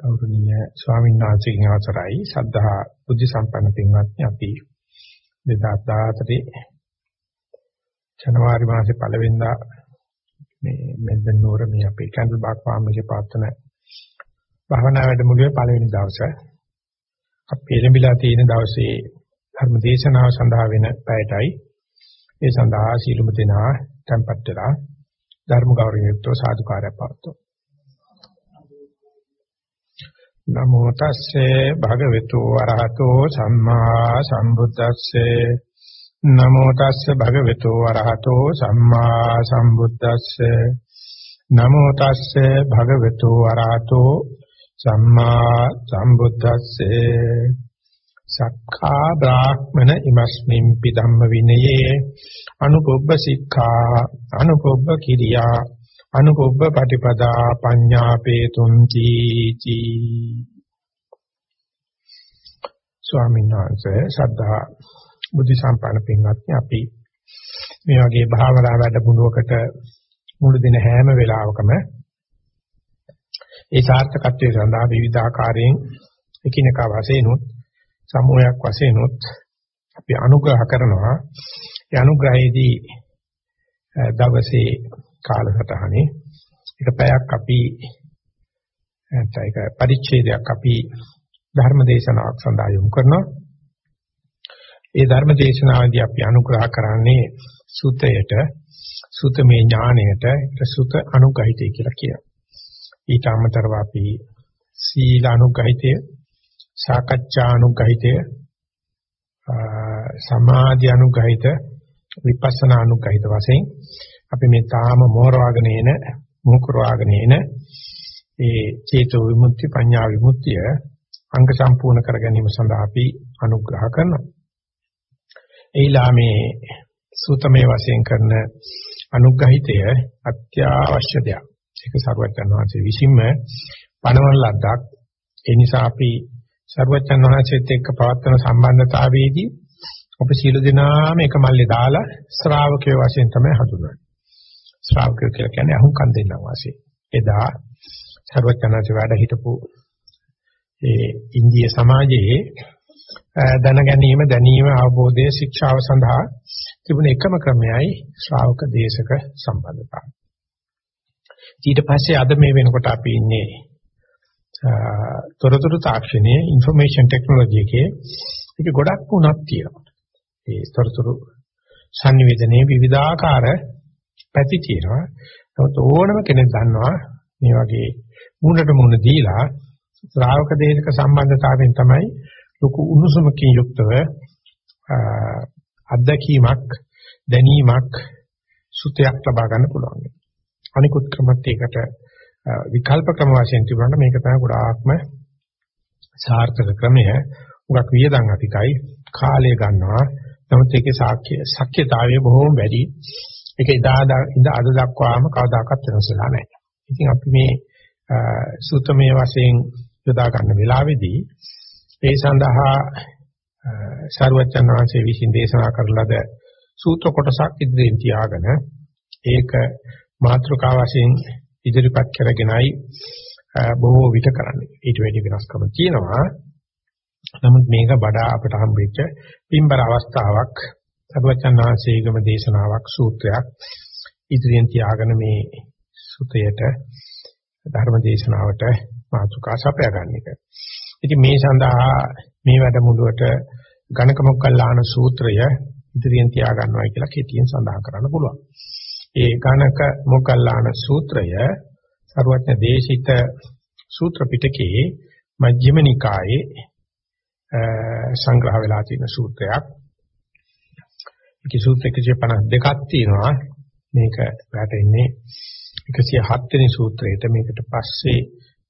ගෞරවනීය ස්වාමීන් වහන්සේගෙන් අවසරයි සද්ධා බුද්ධ සම්පන්න පින්වත්නි අපි 2014 ජනවාරි මාසේ පළවෙනිදා මේ මෙල්බන් නුවර මේ අපේ කැන්ඩල් බාක් ෆාම් එකේ පවත්වන භාවනා වැඩමුළුවේ පළවෙනි දවසේ අපි එළඹිලා තියෙන දවසේ ධර්ම දේශනාව සඳහා වෙන පැයටයි. ඒ සඳහා සීලුම දෙනා tempත් වෙලා ධර්ම ගෞරවයෙන් සාදුකාරය පවත්වමු. නමෝ තස්සේ භගවතු වරහතෝ සම්මා සම්බුද්දස්සේ. නමෝ තස්සේ භගවතු වරහතෝ සම්මා සම්බුද්දස්සේ. නමෝ තස්සේ භගවතු වරහතෝ සම්මා සම්බුද්දස්සේ. සක්ඛා බ්‍රාහ්මන ඉමස්මින් පිධම්ම විනයේ. අනුපොබ්බ සික්ඛා අනුපොබ්බ කිරියා අනුපොබ්බ පටිපදා පඤ්ඤාපේතුං තීති ස්වාමීන් වහන්සේ සද්ධා බුද්ධ සම්පන්න පින්වත්නි අපි මේ වගේ භාවනා වැඩමුළුවකට මුළු දින හැම වෙලාවකම ඒ සාර්ථකත්වයේ සඳහා විවිධ ආකාරයෙන් එකිනෙකා වශයෙන් උත් සමූහයක් වශයෙන් උත් අපි අනුග්‍රහ කරනවා. ඒ අනුග්‍රහයේදී දවසේ කාලසටහනේ එක පැයක් අපි නැත්නම් ඒක පරිච්ඡේදයක් අපි ධර්ම දේශනාවක් සඳහා යොමු කරනවා. ඒ ධර්ම දේශනාවේදී අපි අනුග්‍රහ කරන්නේ සුතයට සුතමේ ඥාණයට සුත අනුගහිතය කියලා කියනවා. ඊට අමතරව අපි සීල අනුගහිතය, සාකච්ඡා අනුගහිතය, සමාධි අනුගහිත, විපස්සනා අනුගහිත වශයෙන් අපි මේ තාම මෝරවාගෙන එන මුහුකුරවාගෙන එන ඒ චේතෝ විමුක්ති පඤ්ඤා විමුක්තිය අංග සම්පූර්ණ කර ගැනීම සඳහා අපි අනුග්‍රහ කරනවා. ඒලා මේ සූතමේ වශයෙන් කරන අනුග්‍රහිතය අත්‍යවශ්‍ය දෙයක්. ඒක සරුවචන් වහන්සේ විසින්ම පණවන ලද්දක්. ඒ නිසා අපි සරුවචන් වහන්සේත් එක්ක පවත්වන සම්බන්ධතාවයේදී අපි සියලු දෙනාම එක මල්ලේ දාලා ශ්‍රාවකයෝ වශයෙන් තමයි හඳුන්වන්නේ. ශ්‍රාවකයෝ කියලා කියන්නේ අහුම්කම් දෙන්නා වාසේ. එදා සර්වඥාන්සේ වැඩ හිටපු ඒ ඉන්දිය සමාජයේ දැන ගැනීම දැනීම අවබෝධය ශික්ෂාව සඳහා තිබුණ එකම ක්‍රමයයි ශ්‍රාවක දේශක සම්බන්ධතාව. ඊට පස්සේ අද මේ වෙනකොට අපි ඉන්නේ තොරතුරු තාක්ෂණයේ ইনফরমේෂන් ටෙක්නොලොජි එකේ ඒක ගොඩක් උනක් තියෙනවා. ඒ තොරතුරු sannivedanaye විවිධාකාර පැති තියෙනවා. නමුත් ඕනම කෙනෙක් දන්නවා මේ වගේ මුණට මුණ දීලා ශ්‍රාවක දේශක සම්බන්ධතාවයෙන් තමයි ලොකු උණුසුමකින් යුක්තව අත්දැකීමක් දැනීමක් සුතයක් ලබා ගන්න පුළුවන්. අනිකුත් ක්‍රමත් ඒකට විකල්ප ක්‍රම වශයෙන් තිබුණාට මේක තමයි ගොඩාක්ම සාර්ථක ක්‍රමය. උගක් වියදම් අධිකයි කාලය ගන්නවා. නමුත් ඒකේ සාක්ෂ්‍ය ශක්්‍යතාවය බොහෝම වැඩි. ඒක ඉදා ඉඳ අද දක්වාම කවදාකවත් වෙනස් වෙලා නැහැ. ඉතින් අපි මේ සූත්‍රමය වශයෙන් යොදා ගන්න වෙලාවේදී ඒ සඳහා සාරවත්යන් වහන්සේ විසින් දේශනා කරන ලද සූත්‍ර කොටසක් ඉදිරියෙන් තියාගෙන ඒක මාතෘකා වශයෙන් ඉදිරිපත් කරගෙනයි බොහෝ විට කරන්නේ. ඊට වැඩි වෙනස්කම් තියෙනවා. නමුත් මේක වඩා අපට හම්බෙච්ච පින්බර අවස්ථාවක් සර්වචන් වහන්සේගම දේශනාවක් සූත්‍රයක් ඉදිරියෙන් තියාගෙන මේ සුතයට ධර්ම දේශනාවට මාතෘකා සපයා ගන්න එක. ඉතින් මේ සඳහා මේ වැඩමුළුවට ගණක මොක්කල්ලාන සූත්‍රය ඉදිරියෙන් තියා ගන්නවා කියලා කෙටියෙන් සඳහන් කරන්න පුළුවන්. ඒ ගණක මොක්කල්ලාන සූත්‍රය සර්වඥ දේශිත සූත්‍ර පිටකයේ මජ්ක්‍ධිම නිකායේ සංග්‍රහ වෙලා තියෙන සූත්‍රයක්. කිසුත් 152ක් තියෙනවා. මේක වැටෙන්නේ 107 වෙනි සූත්‍රයට. මේකට පස්සේ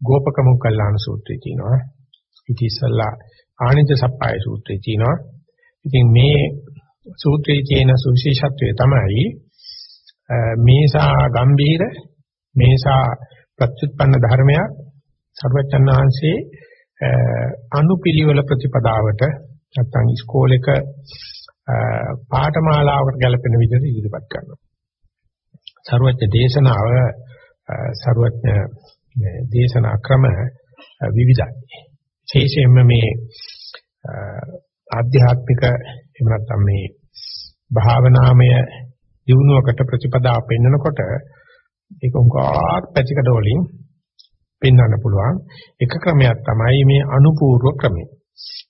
ගෝපක මොග්ගල්ලාන සූත්‍රය තියෙනවා. ඉතින් ඉස්සල්ලා ආනිජ සප්පාය සූත්‍රය තියෙනවා. ඉතින් මේ සූත්‍රයේ තියෙන සුවිශේෂත්වය තමයි මේසා ගම්බීර මේසා ප්‍රත්‍යুৎපන්න ධර්මයක් සර්වචන් වහන්සේ අනුපිළිවෙල ප්‍රතිපදාවට නැත්නම් ඉස්කෝලේක පාඨමාලාවකට ගැලපෙන විදිහට ඉදිරිපත් කරනවා. සරුවච්ච දේශනාව සරුවච්ච දේශනා ක්‍රම විවිධයි. විශේෂයෙන්ම මේ ආධ්‍යාත්මික එහෙම නැත්නම් මේ භාවනාමය දිනුවකට ප්‍රතිපදාව පෙන්නකොට ඒක උගාත් පැතිකඩ වලින් පෙන්වන්න පුළුවන් එක ක්‍රමයක් තමයි මේ අනුපූර්ව ක්‍රමය.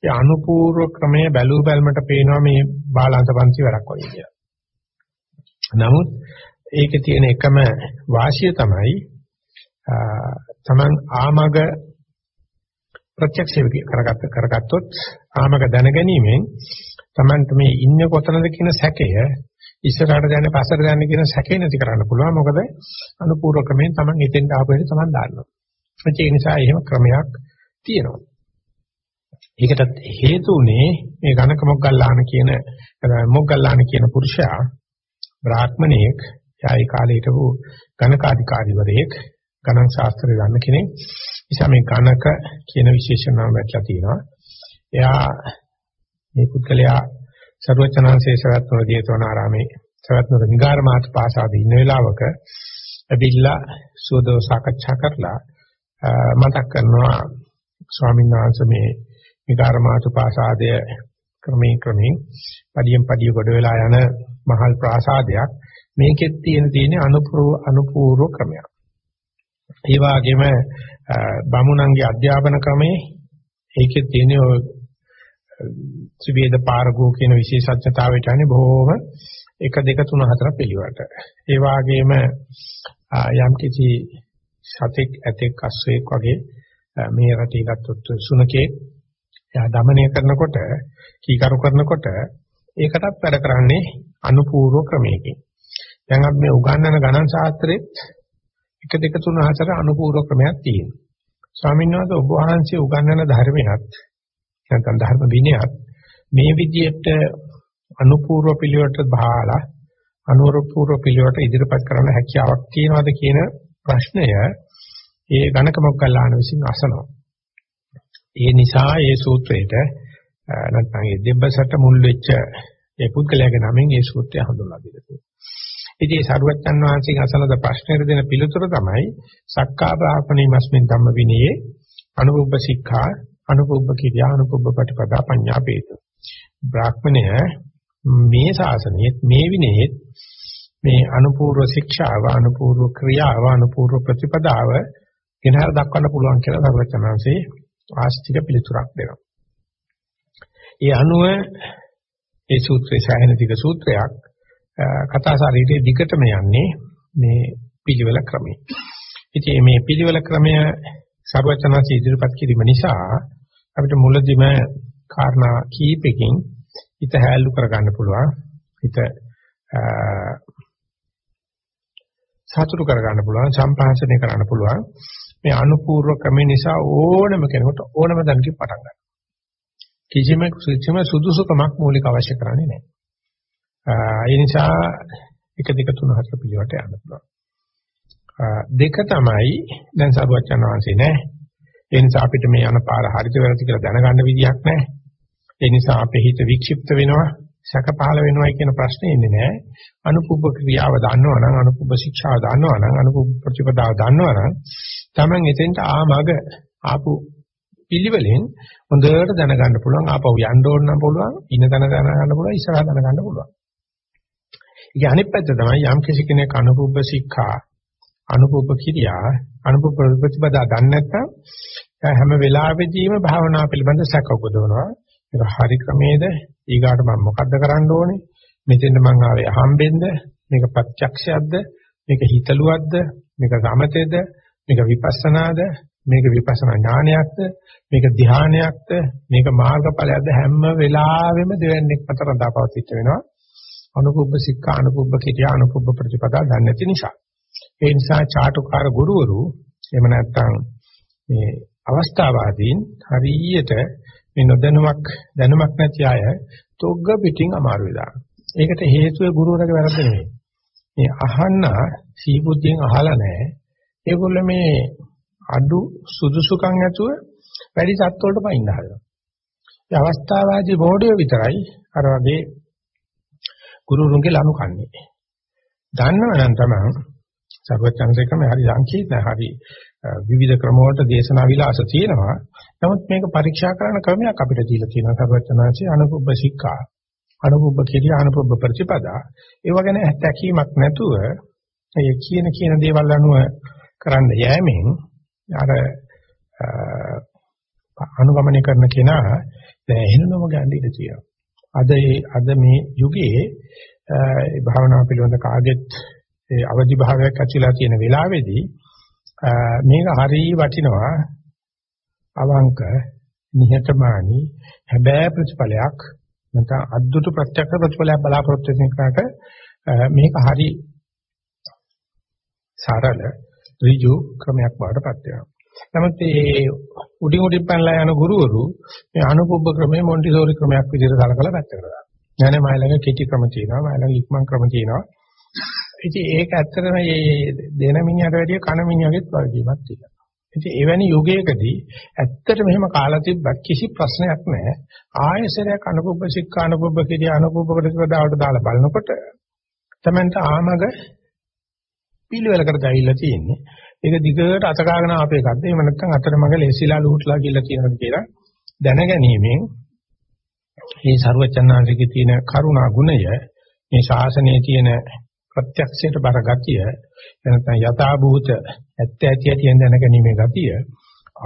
ඒ අනුපූර්ව ක්‍රමය බැලූ බැලමට පේනවා මේ බාලාංශ පන්ති වැඩක් වගේ කියලා. නමුත් ඒකේ තියෙන එකම වාසිය තමයි තමන් ආමග ප්‍රත්‍යක්ෂ කරගත්ත කරගත්තොත් ආමග දැනගැනීමෙන් තමන්ට මේ ඉන්නේ කොතනද කියන සැකය ඉස්සරහට දැන පස්සට දැන කියන සැකේ නැති කරන්න පුළුවන්. මොකද අනුපූර්ව ක්‍රමයෙන් තමන් එතෙන්ට ආපු වෙලේ තමන් දන්නවා. ඒ නිසා එහෙම ක්‍රමයක් තියෙනවා. ඒකට හේතු උනේ මේ ඝනක මොග්ගල්ලාන කියන මොග්ගල්ලාන කියන පුරුෂයා බ්‍රාහ්මණයෙක් යායි කාලේ හිටපු ඝනකාධිකාරිවරයෙක් ගණන් ශාස්ත්‍රය දන්න කෙනෙක්. නිසා මේ ඝනක කියන විශේෂ නාම වැටලා තියෙනවා. එයා මේ පුද්ගලයා සර්වචනංශේ සවැත්නුවර ජේතවනාරාමේ සවැත්නුවර නිගාරමාත් පාසාදී ඉන්න වෙලාවක ඇවිල්ලා සුවදව සාකච්ඡා කරලා මතක් කරනවා ස්වාමීන් වහන්සේ මේ නිගාරමාත් පාසාදය ක්‍රමයෙන් ක්‍රමයෙන් පඩියෙන් පඩිය කොට වෙලා යන මහල් ප්‍රාසාදයක් මේකෙත් තියෙන තියෙන අනුපූර්ව අනුපූර්ව ක්‍රමයක්. ඒ වගේම බමුණන්ගේ අධ්‍යාපන ක්‍රමයේ ඒකෙත් තියෙන ත්‍රිවේද පාරගෝ කියන විශේෂඥතාවයට අනේ බොහොම 1 2 3 4 පිළිවෙලට. ඒ වගේම යම් කිසි සතෙක් ඇතෙක් අස්සෙක් වගේ මේ රටේ ගත්තොත් සුනකේ එයා দমনය කරනකොට, කීකරු කරනකොට ඒකටත් වැඩ කරන්නේ අනුපූර්ව ක්‍රමයකින්. දැන් අපි මේ උගන්වන ගණන් ශාස්ත්‍රෙත් 1 2 3 4 අනුපූර්ව ක්‍රමයක් තියෙනවා. ස්වාමීන් වහන්සේ ඔබ වහන්සේ උගන්වන ධර්මයක් නැත්නම් ධර්ම විනයක් මේ විදිහට අනුපූර්ව පිළිවෙලට බහලා අනුරූපූර්ව පිළිවෙලට ඉදිරිපත් කරන්න හැකියාවක් තියනවාද කියන ප්‍රශ්නය ඒ ගණක මොග්ගල්ලාන විසින් අසනවා. ඒ නිසා ඒ සූත්‍රයේට නැත්නම් ඒ දෙබ්බසට මුල් වෙච්ච ඒ පුද්ගලයාගේ නමින් ඒ සූත්‍රය හඳුන්වලා දෙලා තියෙනවා. ඉතින් සරුවච්චන් වහන්සේගෙන් අසනද ප්‍රශ්නෙට දෙන පිළිතුර තමයි සක්කා බ්‍රාහ්මණී මස්මින් ධම්ම විනයේ අනුභව ශික්ෂා අනුභව කිරියා අනුභව ප්‍රතිපදා පඤ්ඤා වේද. බ්‍රාහ්මණය මේ ශාසනයේ මේ විනයේ මේ අනුපූර්ව ශික්ෂාව අනුපූර්ව ක්‍රියාව අනුපූර්ව ප්‍රතිපදාව ගෙනහර දක්වන්න පුළුවන් කියලා සරුවච්චන් වහන්සේ ආස්තික පිළිතුරක් දෙනවා. ඒ අනුව ඒ සූත්‍රයේ සායන දිග සූත්‍රයක් කතා ශරීරයේ දිගටම යන්නේ මේ පිළිවෙල ක්‍රමය. ඉතින් මේ පිළිවෙල ක්‍රමය සර්වචනසී ඉදිරිපත් කිරීම නිසා අපිට මුලදිම කාරණා කීපකින් හිත හැල්ලු කරගන්න පුළුවන්. හිත සතුටු කරගන්න පුළුවන්, සම්පාසනය කරන්න පුළුවන්. මේ අනුපූර්ව ක්‍රම නිසා ඕනම කෙනෙකුට ඕනම දැනකින් පටන් ගන්න. කිසිම කිසිම සුදුසුකමක් මූලික අවශ්‍ය කරන්නේ නැහැ. ඒ නිසා 1 2 3 4 පිළිවෙලට යන්න පුළුවන්. දෙක තමයි දැන් සරුවචන වහන්සේ නැහැ. ඒ නිසා අපිට මේ යන පාර හරිද වැරදිද කියලා දැනගන්න විදියක් නැහැ. ඒ නිසා අපේ හිත වික්ෂිප්ත වෙනවා, සැක පහළ වෙනවා කියන ප්‍රශ්නේ ඉන්නේ නැහැ. අනුපුබ්බ ක්‍රියාව දන්නවනම්, අනුපුබ්බ ශික්ෂාව දන්නවනම්, අනුපුබ්බ ප්‍රතිපදාව දන්නවනම් Taman එතෙන්ට ආමග ආපු පිළිවෙලෙන් හොඳට දැනගන්න පුළුවන් ආපහු යන්න ඕන නම් පුළුවන් ඉන්න තැන දැනගන්න පුළුවන් ඉස්සරහ දැනගන්න පුළුවන්. ඒක අනිත් පැත්ත තමයි යම් කිසි කෙනෙක් අනුපුබ්බ ශික්ෂා අනුපුබ්බ කිරියා අනුපුබ්බ ප්‍රතිපදා ගන්න නැත්නම් හැම වෙලාවෙදීම භාවනා පිළිබඳ සැක උපදවනවා. ඒක හරි ක්‍රමේද ඊගාට මම මොකද්ද කරන්න ඕනේ? මෙතෙන්ද මං ආවේ අහම්බෙන්ද? මේක ප්‍රත්‍යක්ෂයක්ද? මේක හිතලුවක්ද? මේක ගමතේද? මේක විපස්සනාද මේක විපස්සනා ඥානයක්ද මේක ධානයක්ද මේක මාර්ගඵලයක්ද හැම වෙලාවෙම දෙවන්නේක් මත රඳාපවතිච්ච වෙනවා අනුපුබ්බ සික්ඛා අනුපුබ්බ කිරියා අනුපුබ්බ ප්‍රතිපදා දන්නේ නැති නිසා ඒ නිසා චාටුකාර ගුරුවරු එහෙම නැත්නම් මේ අවස්ථාවාදීන් හරියට මේ නොදැනුමක් දැනුමක් නැති අය තොග්ග පිටින් අමාරු වෙලා. ඒකට හේතුව ගුරුවරගේ වැරද්ද නෙමෙයි. මේ අහන්න සීබුද්ධියෙන් අහලා නැහැ. ඒගොල්ල මේ අඩු සුදුසුකම් ඇතුව වැඩි සත් වලට පයින්න හදනවා. ඒ අවස්ථාවාදී බෝඩිය විතරයි අර වගේ ගුරුරුන්ගේ ලනු කන්නේ. දන්නවනම් තමයි සර්වචන්සේකම හරි සංකීර්ණ හරි විවිධ ක්‍රම වලට දේශනා විලාස තියෙනවා. නමුත් මේක පරීක්ෂා කරන ක්‍රමයක් අපිට දීලා තියෙනවා සර්වචනාචි අනුපුබ්බ සික්ඛා. අනුපුබ්බ කිරිය අනුපුබ්බ ප්‍රතිපදා. ඒව ගැන හැකියාවක් නැතුව ඒ කියන කියන දේවල් අනුව කරන්න යෑමෙන් අර අනුගමනය කරන කෙනා දැන් එහෙනම ගන්න ඉඩ තියෙනවා. අද අද මේ යුගයේ ඒ භාවනාව පිළිබඳ කාගෙත් ඒ අවදි භාවයක් ඇතිලා තියෙන වෙලාවේදී මේක හරිය වටිනවා අවංක නිහතමානී හැබෑ ප්‍රතිඵලයක් නැත්නම් අද්දුට ප්‍රත්‍යක්ෂ ප්‍රතිඵලයක් බලාපොරොත්තු වෙන එකට මේක හරි සරල ඍජු ක්‍රමයක් වඩපත් වෙනවා. නමුත් මේ උඩින් උඩින් පැනලා යන ගුරුවරු මේ අනුපුබ්බ ක්‍රමයේ මොන්ටිසෝරි ක්‍රමයක් විදිහට සලකලා පැත්තකට දානවා. නෑ නෑ මයිලඟ කෙටි ක්‍රම තියෙනවා, මයිලඟ ඉක්මන් ක්‍රම තියෙනවා. ඉතින් ඒක ඇත්තටම මේ දෙන මිනිහට වැඩිය කන මිනිහගෙත් වගකීමක් තියෙනවා. ඉතින් එවැනි යුගයකදී ඇත්තට මෙහෙම කාලා තිබ්බත් කිසි ප්‍රශ්නයක් නැහැ. ආයසරයක් අනුපුබ්බ සික්ඛා අනුපුබ්බ කිරිය අනුපුබ්බ ප්‍රතිපදාවට දාලා බලනකොට තමන්ට ආමග පිළිවෙලකට ගිහිල්ලා තියෙන්නේ. ඒක දිගට අතකාගෙන ආපු එකක්ද? එහෙම නැත්නම් අතරමඟ ලෙසිලා ලූට්ලා කියලා කියනද කියලා දැනගැනීමෙන් මේ ਸਰවචන්නාංශිකේ තියෙන කරුණා ගුණය මේ ශාසනයේ තියෙන ප්‍රත්‍යක්ෂයට බර ගතිය එනතන යථා භූත ඇත්ත ඇති ඇති දැනගැනීමේ ගතිය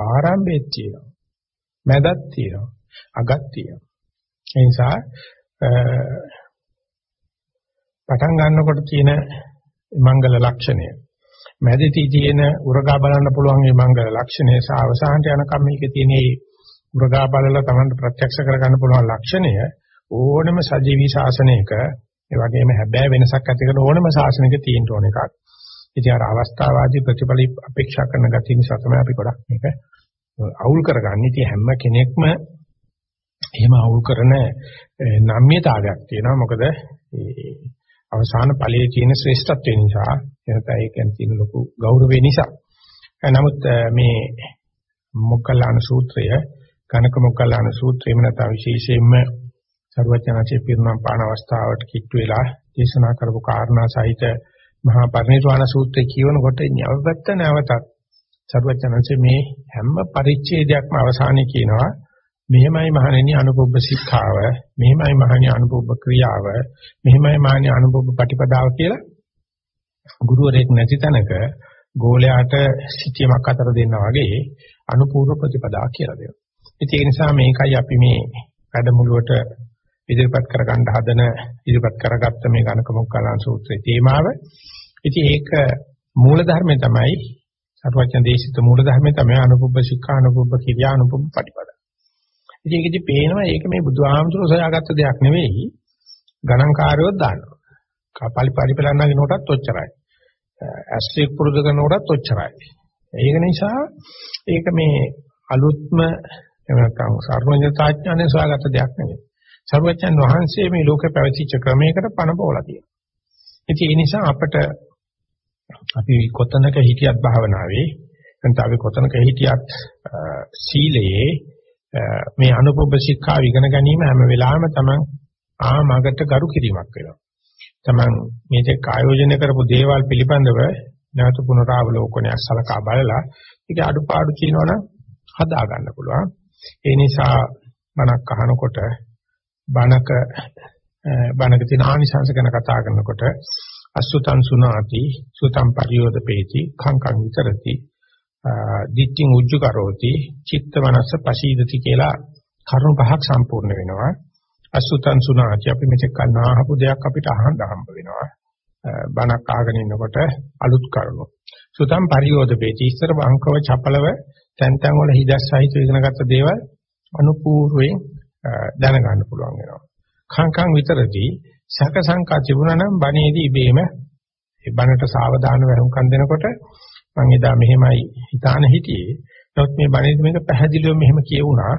ආරම්භයේ තියෙනවා. මැදක් තියෙනවා. අගක් තියෙනවා. ඒ නිසා පටන් ගන්නකොට තියෙන මංගල ලක්ෂණය මැදදී තියෙන උරගා බලන්න පුළුවන් මේ මංගල ලක්ෂණය සහ අවසානට යනකම් මේකේ තියෙන උරගා බලලා Tamanට ප්‍රත්‍යක්ෂ කරගන්න පුළුවන් ලක්ෂණය ඕනම සජීවී ශාසනයක ඒ වගේම හැබෑ වෙනසක් ඇති කරන ඕනම ශාසනයක තියෙන්න ඕන එකක්. ඉතින් අර අවස්ථාවාදී ප්‍රතිඵල අපේක්ෂා කරන ගැතිය නිසා තමයි අපි ගොඩක් මේක අවුල් කරගන්නේ. ඉතින් හැම කෙනෙක්ම එහෙම අවුල් කරන නම්‍යතාවයක් තියෙනවා. මොකද අවසාන ඵලයේ තියෙන ශ්‍රේෂ්ඨත්වය නිසා එනත ඒකෙන් තියෙන ලොකු ගෞරවය නිසා. නමුත් මේ මොග්ගල්ලාන සූත්‍රය, කනක මොග්ගල්ලාන සූත්‍රයම නැත්නම් විශේෂයෙන්ම සර්වඥාචේ පිරුණම් පාන අවස්ථාවට කිට්ටු වෙලා දේශනා කරපු කාරණා සහිත මහා පරිනිර්වාණ සූත්‍රය කියවනකොට නැවත නැවතත් සර්වඥාචේ මේ හැම පරිච්ඡේදයක්ම අවසානයේ කියනවා මෙහෙමයි මහණෙනි අනුපොබ්බ ශික්ෂාව මෙහෙමයි මහණෙනි අනුපොබ්බ ක්‍රියාව මෙහෙමයි මහණෙනි අනුපොබ්බ ප්‍රතිපදාව කියලා ගුරුවරයෙක් නැති තැනක ගෝලයාට සිටියමක් අතර දෙන්නා වගේ අනුපූර්ව ප්‍රතිපදා කියලා දෙනවා. ඉතින් ඒ නිසා මේකයි අපි මේ වැඩමුළුවට ඉදිරිපත් කරගන්න හදන ඉදිරිපත් කරගත්ත මේ ගණක මොක්කලන් සූත්‍රයේ තේමාව. ඉතින් ඒක මූල ධර්මය තමයි සරුවචන දේශිත මූල ධර්මය තමයි අනුපුබ්බ ශික්ෂා අනුපුබ්බ කිරියා අනුපුබ්බ ප්‍රතිපද. ඉතින් ඒකෙදි පේනවා ඒක මේ බුදුහාමුදුරුවෝ සොයාගත්ත දෙයක් නෙවෙයි ගණන්කාරයෝ දානවා. කපලි පරිපලන්නගේ නෝටත් ඔච්චරයි. ඇස්ට්‍රික් පුරුදු කරනකොටත් ඔච්චරයි. ඒක නිසා ඒක මේ අලුත්ම එහෙම නැත්නම් සර්වඥතාඥානේ සොයාගත්ත දෙයක් නෙවෙයි. සර්වඥන් වහන්සේ මේ ලෝකේ පැවතිච්ච ක්‍රමයකට පණ පොවලා තියෙනවා. ඉතින් ඒ නිසා අපිට අපි කොතනක හිටියත් භාවනාවේ නැත්නම් අපි කොතනක හිටියත් සීලයේ මේ අනුපොබ්බ ශික්ෂා ඉගෙන ගැනීම හැම වෙලාවෙම තමන් ආමගට ගරු කිරීමක් වෙනවා. තමන් මේක ආයෝජනය කරපු දේවල් පිළිබඳව නැවත පුනරාවලෝකනයක් සලකා බලලා ඒක අඩුපාඩු කියනවනම් හදා ගන්න පුළුවන්. ඒ නිසා බණක් අහනකොට බණක බණක තියෙන ආනිසංස ගැන කතා කරනකොට අසුතං සුනාති සුතං පරියෝදපේති khංකං විතරති දිට්ඨින් උජ්ජු කරෝති චිත්ත මනස පශීදති කියලා කරුණු පහක් සම්පූර්ණ වෙනවා. අසුතං සුනාති අපි මෙතෙක් කන්නාහපු දෙයක් අපිට අහන්න හම්බ වෙනවා. බණක් අහගෙන ඉන්නකොට අලුත් කරුණු. සුතං පරියෝදපේති ඉස්සර වංකව චපලව තැන් තැන් වල හිදස් සහිත ඉගෙනගත්ත දේවල් අනුපූර්වයෙන් දැනගන්න පුළුවන් වෙනවා. කංකං විතරදී සක සංකා තිබුණා නම් බණේදී ඉබේම ඒ බණට සාවධානව වරුම්කම් දෙනකොට මම එදා මෙහෙමයි හිතාන හිටියේ. නමුත් මේ බණේදී මේක පැහැදිලිව මෙහෙම කියවුණා.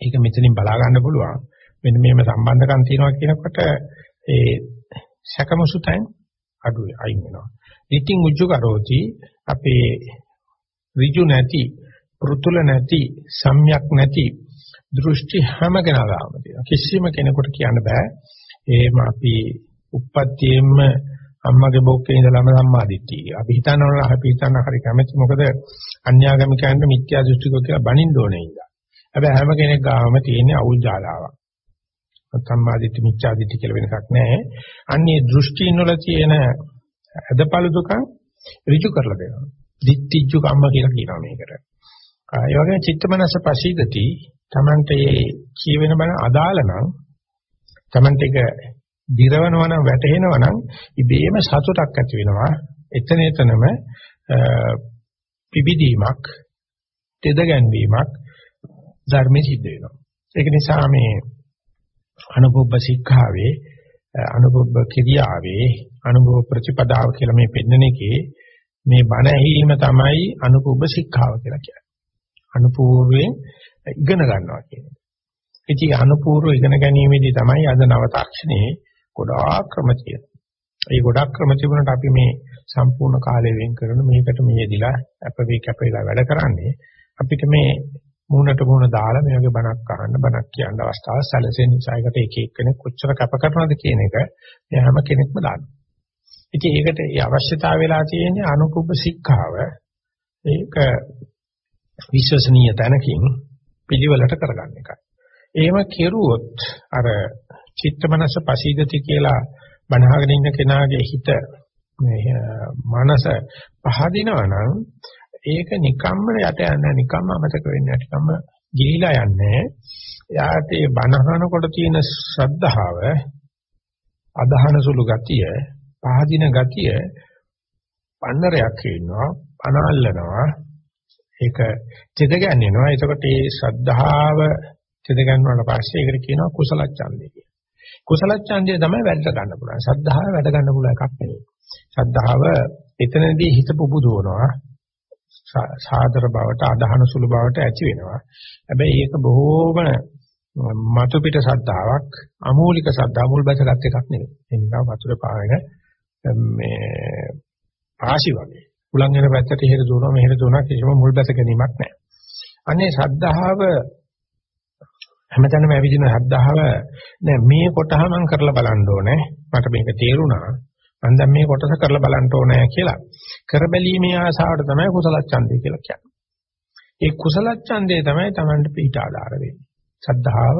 ඒක මෙතනින් බලා ගන්න පුළුවන්. මෙන්න මෙහෙම සම්බන්ධකම් තියෙනවා කියනකොට ඒ සකමසුතෙන් අඩු අයින් වෙනවා. ඉතින් උජ්ජු කරෝති අපේ ඍජු නැති, පෘතුල නැති, සම්‍යක් නැති දෘෂ්ටි හැම කෙනාගාම තියෙනවා. කිසිම කෙනෙකුට කියන්න බෑ එහෙම අපි උප්පත්තියෙම අම්මගේ බොක්කේ ඉඳලාම සම්මාදිට්ඨිය. අපි හිතනවා අපි හිතන හරි කැමති මොකද අන්‍යාගමිකයන්ට මිත්‍යා දෘෂ්ටිකෝ කියලා බනින්න ඕනේ ඉඳලා. හැබැයි හැම කෙනෙක් ගාවම තියෙන අවුල් ජාලාවක්. සම්මාදිට්ඨි මිත්‍යාදිට්ඨි කියලා වෙනසක් නැහැ. අන්නේ දෘෂ්ටීන් වල තියෙන අදපළු දුක ඍජු කරලා දෙනවා. දිට්ඨිජ්ජු කම්ම කියලා කියනවා මේකට. ඒ වගේම චිත්තමනස පසීදති Tamante කියවෙන බණ අදාළ නම් Tamante එක දිරවනවා නම් වැටෙනවා නම් ඉබේම සතුටක් ඇති වෙනවා. එතන එතනම පිබිදීමක්, තෙද ගැන්වීමක් ධර්මයේ සිද්ධ වෙනවා. ඒක නිසා මේ අනුභව ශික්ෂාවේ අනුභව කිරියාවේ අනුභව ප්‍රතිපදාව කියලා මේ පෙන්නන එකේ මේ බණ ඇහිීම තමයි අනුභව ශික්ෂාව කියලා කියන්නේ. අනුපූර්වයෙන් ඉගෙන ගන්නවා කියන්නේ. ඉතින් අනුපූර්ව ඉගෙන ගැනීමේදී තමයි අද නව තාක්ෂණයේ ගොඩාක් ක්‍රම තියෙනවා. ඒ ගොඩක් ක්‍රම තිබුණාට අපි මේ සම්පූර්ණ කාලය වෙන් කරන මේකට මේදිලා අප වේ කැපේලා වැඩ කරන්නේ අපිට මේ මූණට මූණ දාලා මේ වගේ බණක් අහන්න බණක් කියන්න අවස්ථාව සැලසෙන නිසා ඒකට එක එක්කෙනෙක් කොච්චර කැප කරනවද කියන එක මේ හැම කෙනෙක්ම දන්නවා. ඉතින් ඒකට ඒ අවශ්‍යතාව වෙලා තියෙන්නේ අනුකුබ්බ ශික්ෂාව. ඒක විශ්වසනීය තැනකින් පිළිවෙලට කරගන්න එකයි. එහෙම කෙරුවොත් අර චිත්තමනස පසීදති කියලා බණහගෙන ඉන්න කෙනාගේ හිත මනස පහදිනවා නම් ඒක නිකම්ම යට යන්නේ නිකම්ම අමතක වෙන්නේ නිකම්ම ගිහිලා යන්නේ එයාට ඒ බණහනකොට තියෙන ශ්‍රද්ධාව අදහන සුළු ගතිය පහදින ගතිය පන්නරයක් වෙනවා අනල්ලනවා. ඒක චෙද ගන්නවා එතකොට මේ ශ්‍රද්ධාව චෙද ගන්නවට පස්සේ ඒකට කියනවා කුසල ඡන්දය කියලා කුසල ඡන්දය තමයි වැඩ ගන්න පුළුවන් ශ්‍රද්ධාව වැඩ ගන්න පුළුවන් එකක් නෙවෙයි ශ්‍රද්ධාව එතනදී හිත පුබුදවනවා සාදර බවට අදහන සුළු බවට ඇති වෙනවා. හැබැයි ඒක බොහෝම මතු පිට සද්ධාාවක් අමූලික සද්ධා මුල් බැසගත් එකක් නෙවෙයි. ඒ නිසා වතුර පාවෙන මේ පාසි වගේ. උලන් වෙන පැත්තට එහෙර දුවනවා මෙහෙර දුවනවා කිසිම මුල් බැස ගැනීමක් නැහැ. අනේ සද්ධාව හැමතැනම ඇවිදින සද්ධාව නෑ මේ කොටහ මම කරලා බලන්න ඕනේ. මට මේක තේරුණා. මම දැන් මේ කොටස කරලා බලන්න ඕනේ කියලා. කරබැලීමේ ආසාවට තමයි කුසල ඡන්දය කියලා කියන්නේ. ඒ කුසල ඡන්දය තමයි Tamanට පිට ආධාර වෙන්නේ. ශ්‍රද්ධාව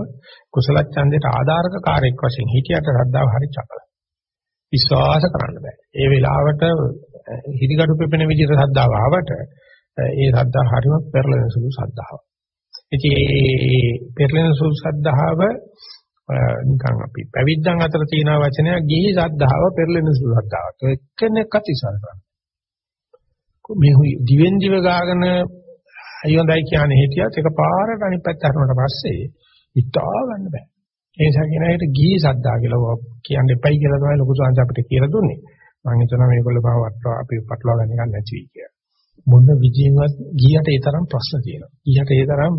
කුසල ඡන්දයට ආධාරක කාර්යයක් වශයෙන් හිතියට ශ්‍රද්ධාව හරි චපලයි. විශ්වාස කරන්න බෑ. ඒ වෙලාවට හිරිගඩු පෙපෙන විදිහට ශ්‍රද්ධාව ආවට ඒ ශ්‍රද්ධාව හරිම පෙරලෙන සුළු ශ්‍රද්ධාවක්. ඉතින් මේ පෙරලෙන සුළු ශ්‍රද්ධාව නිකන් අපි පැවිද්දන් අතර තියෙන වචනයක් ගිහි ශ්‍රද්ධාව පෙරලෙන සුළු ශ්‍රද්ධාවක්. එක්කෙනෙක්වත් ඉස්සර කරන්නේ. මේ දිවෙන් දිව ගාගෙන අයියොන්දයි කියන්නේ හිටියත් එක පාරට අනිත් පැත්ත හරනට පස්සේ හිතා ගන්න බෑ. ඒ නිසා කියන එකට ගිහි සද්දා කියලා කියන්න එපයි කියලා තමයි ලොකු සංස අපිට කියලා දුන්නේ. මම හිතනවා මේගොල්ලෝ බව වට්ටවා අපි පටලවා ගන්න එක නැති වෙයි කියලා. මොන විදියෙන්වත් ගියට ඒ තරම් ප්‍රශ්න තියෙනවා. ගියට ඒ තරම්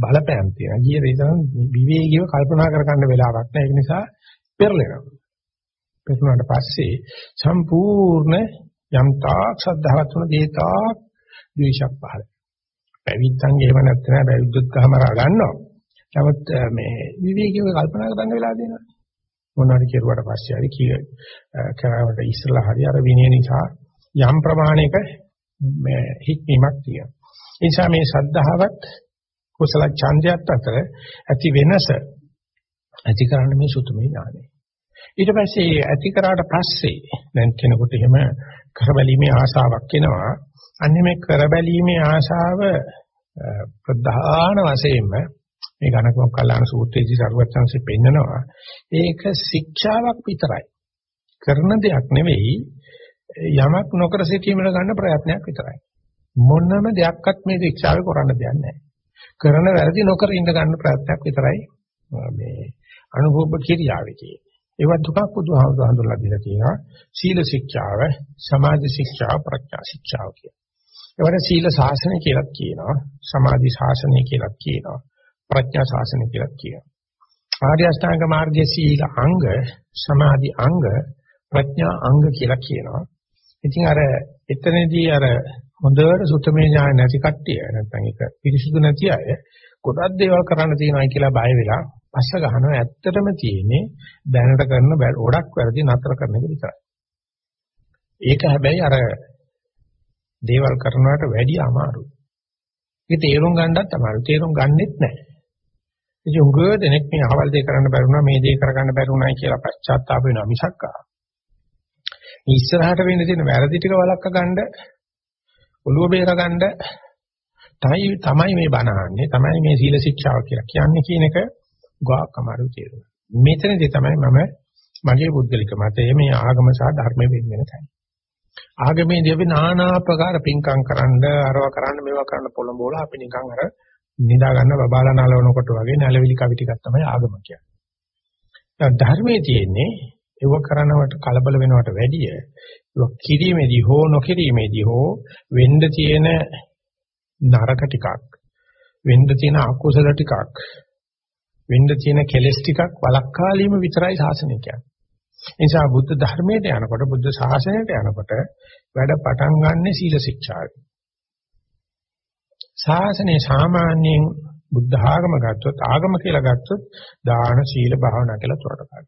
බලපෑම් තියෙනවා. ගියට ඒ තරම් විවේකීව කල්පනා කරගන්න වෙලාවක් නැහැ. ඒ නිසා පෙරලෙනවා. පෙරලුණාට පස්සේ සම්පූර්ණ යම් තාක් ශ්‍රද්ධාවත් වුණ දේතාක් ද්වේෂක් පහළ. පැවිද්දන් එහෙම නැත්නම් පැවිද්දත් ගහමරා ගන්නවා. නමුත් මේ විවේකීව කල්පනා කරන්න වෙලා දෙනවා. මොනවාරි කෙරුවට පස්සේ හරි කී කරවට ඉස්සලා හරි අර විනය නිසා යම් ප්‍රමාණයක මේ හික්මීමක් තියෙනවා. ඒ නිසා මේ ශ්‍රද්ධාවත් කුසල ඡන්දයත් අතර ඇති වෙනස ඇති කරන්න මේ සුතුමේ ඥානය. ඊට පස්සේ ඇති කරාට පස්සේ දැන් කෙනෙකුට එහෙම කරබැලීමේ ආශාවක් එනවා. අන්නේ මේ කරබැලීමේ ආශාව ප්‍රධාන වශයෙන්ම මේ ඝනකම කල්ලාන සූත්‍රයේදී සරුවචන්සේ පෙන්නනවා. ඒක ශික්ෂාවක් විතරයි. කරන දෙයක් නෙවෙයි යමක් නොකර සිටීමල ගන්න ප්‍රයත්නයක් විතරයි. මොනම දෙයක්වත් මේ ශික්ෂාවේ කරන්න දෙයක් නැහැ. කරන වැරදි නොකර ඉඳ ගන්න ප්‍රයත්නයක් විතරයි මේ අනුභව කිරියාවේ තියෙන්නේ. ඒවත් දුකක් බුදුහාමුදුර හඳුන්වලා දීලා තියෙනවා. සීල ශික්ෂාව, සමාධි ශික්ෂාව, ප්‍රඥා ශික්ෂාව කියන. ඒවට සීල ශාසනය කියලා කියනවා. සමාධි ශාසනය කියලා කියනවා. ප්‍රඥා ශාසනය කියලා කියනවා. ආර්ය අෂ්ටාංග මාර්ගයේ සීල අංග, සමාධි අංග, ප්‍රඥා අංග කියලා කියනවා. ඉතින් අර එතනදී අර හොඳට සුතමේ ඥාන නැති කට්ටිය නැත්නම් ඒක පිරිසුදු නැති අය ගොඩක් දේවල් කරන්න තියෙනවායි කියලා බය වෙලා පස්ස ගහනවා ඇත්තටම තියෙන්නේ දැනට කරන ගොඩක් වැරදි නතර කරන එක විතරයි. ඒක හැබැයි අර දේවල් කරනවට වැඩිය අමාරුයි. ඒක තේරුම් ගන්නත් අමාරුයි. තේරුම් ගන්නෙත් නැහැ. ඉතින් උංගව දෙනෙක් මේ අහවල් දේ කරන්න බැරුණා මේ දේ කරගන්න බැරුණායි කියලා පශ්චාත්තාප වෙනවා මිසක් ආ. මේ ඉස්සරහට වෙන්න තියෙන වැරදි ටික වළක්ව ගන්න ඔළුව බේර ගන්න තමයි තමයි මේ බණ අහන්නේ තමයි මේ සීල ශික්ෂාව කියලා කියන්නේ කියන එක ගාක් අමාරු තේරුම. මෙතනදී තමයි මම මගේ පුද්ගලික මතය මේ ආගම සහ ධර්ම වෙන වෙන තැන. ආගමේදී අපි নানা ආකාර පින්කම් කරන්න අරව කරන්න මේවා කරන්න පොළඹවල අපි නිකන් අර නිදා ගන්න බබාලා නලවනකොට වගේ නැලවිලි කවි ටිකක් තමයි ආගම කියන්නේ. දැන් ධර්මයේ තියෙන්නේ ඒව කරනවට කලබල වෙනවට වැඩිය ඒක කිරීමේදී හෝ නොකිරීමේදී හෝ වෙන්න තියෙන නරක ටිකක් වෙන්න තියෙන අකුසල ටිකක් වෙන්න තියෙන කෙලෙස් ටිකක් වළක්වාලීම විතරයි ශාසනය කියන්නේ. ඒ නිසා බුද්ධ ධර්මයට යනකොට බුද්ධ ශාසනයට යනකොට වැඩ පටන් ගන්න සීල ශික්ෂාවෙන්. ශාසනයේ සාමාන්‍යයෙන් බුද්ධ ආගම ගත්තොත් ආගම කියලා ගත්තොත් දාන සීල භාවනා කියලා තොරට ගන්නවා.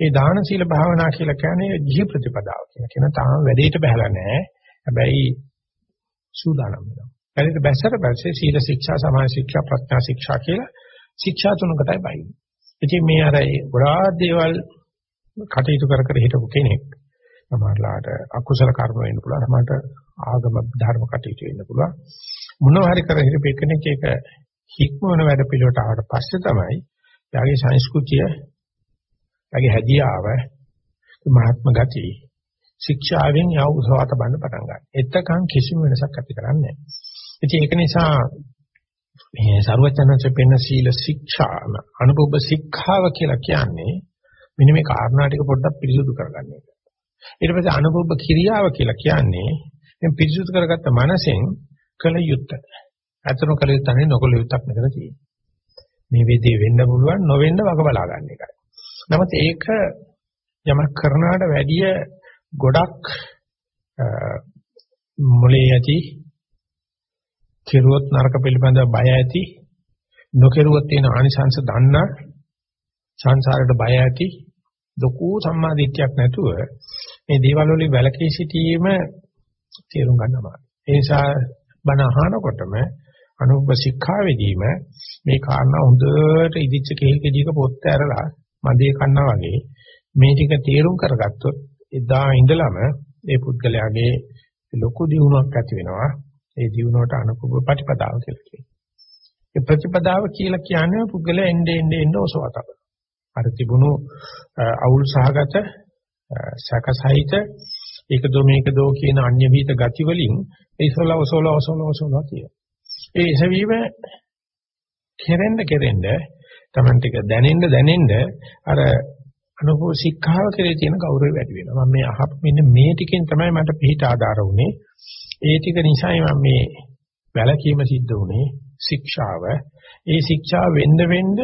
ඒ දාන සීල භාවනා කියලා කියන්නේ ජී ප්‍රතිපදාව කියලා කියන තාම වැඩේට බහලා නැහැ. හැබැයි සූදානම් වෙනවා. වැඩේට බැසට පස්සේ සීල ශික්ෂා සමාධි ශික්ෂා ප්‍රඥා ශික්ෂා කියලා ශික්ෂා තුනකටයි බයි. ඉතින් මේ අර ගොඩාක් දේවල් කටයුතු කර කර හිටපු කෙනෙක් සමහරලාට අකුසල කර්ම වෙන්න පුළුවන්. සමහරට ආගම ධර්ම කටයුතු වෙන්න පුළුවන්. මොනවා හරි කර හිටපු කෙනෙක් ඒක හික්මවන වැඩ පිළිවෙලට ආවට පස්සේ තමයි යාගේ සංස්කෘතිය, යාගේ හැදියාව, මහත්ම ගති ශික්ෂාවෙන් යව උසවාත බන්න පටන් ගන්නවා. එතකන් කිසිම වෙනසක් ඇති කරන්නේ නැහැ. ඒක නිසා මේ ਸਰවචනංශ පෙන්න සීල ශික්ෂා අනුභව ශික්ෂාව කියලා කියන්නේ මෙන්න මේ කාරණා ටික පොඩ්ඩක් පිරිසුදු කරගන්න එක. ඊට පස්සේ අනුභව ක්‍රියාව කියලා කියන්නේ මේ පිරිසුදු කරගත්ත මනසෙන් කළ යුත්තේ. අතන කළ යුත්තේ නොකළ යුත්තක් මෙතන තියෙනවා. මේ වේදී වෙන්න පුළුවන් නොවෙන්න වග බලා ගන්න එකයි. නමුත් ඒක යමක් කරනාට වැඩිය ගොඩක් මොලේ ඇති කෙරුවොත් නරක පිළිබඳව බය ඇති නොකෙරුවොත් තියෙන ආනිසංශ දන්න සංසාරයට බය ඇති ලොකු සම්මාදිට්ඨියක් නැතුව මේ දේවල් වලින් වැළකී සිටීම තේරුම් ගන්නවා. ඒ නිසා බණ අහනකොටම අනුභව ශික්ෂාවේදීම මේ කාරණා හොඳට ඉදිච්ච කෙහෙල්කෙදීක පොත් ඇරලා මදේ කන්නා වගේ මේ ටික තේරුම් කරගත්තොත් එදා ඉඳලම ඒ පුද්ගලයාගේ ලොකු දියුණුවක් ඇති වෙනවා. ඒ දියුණුවට අනුකූල ප්‍රතිපදාව කියලා කියනවා. ඒ ප්‍රතිපදාව කියලා කියන්නේ පුද්ගලයා එnde ende ende ඔසවතබ. අර තිබුණු අවුල් සහගත සැකසහිත ඒක දෝ මේක දෝ කියන අන්‍ය විහිිත ගති වලින් ඒසොලව සොලව සොලව සොලව කියන. ඒ එසවීම කෙරෙන්න කෙරෙන්න Taman ටික දැනෙන්න දැනෙන්න අර අනුභව ශික්ෂාව කෙරේ තියෙන ගෞරවය වැඩි වෙනවා. මම මේ අහපු මෙන්න මේ ටිකෙන් තමයි මට පිට ආධාර වුනේ. ඒ ටික නිසායි මම මේ වැලකීම සිද්ධ වුනේ ශික්ෂාව. ඒ ශික්ෂාව වෙන්න වෙන්න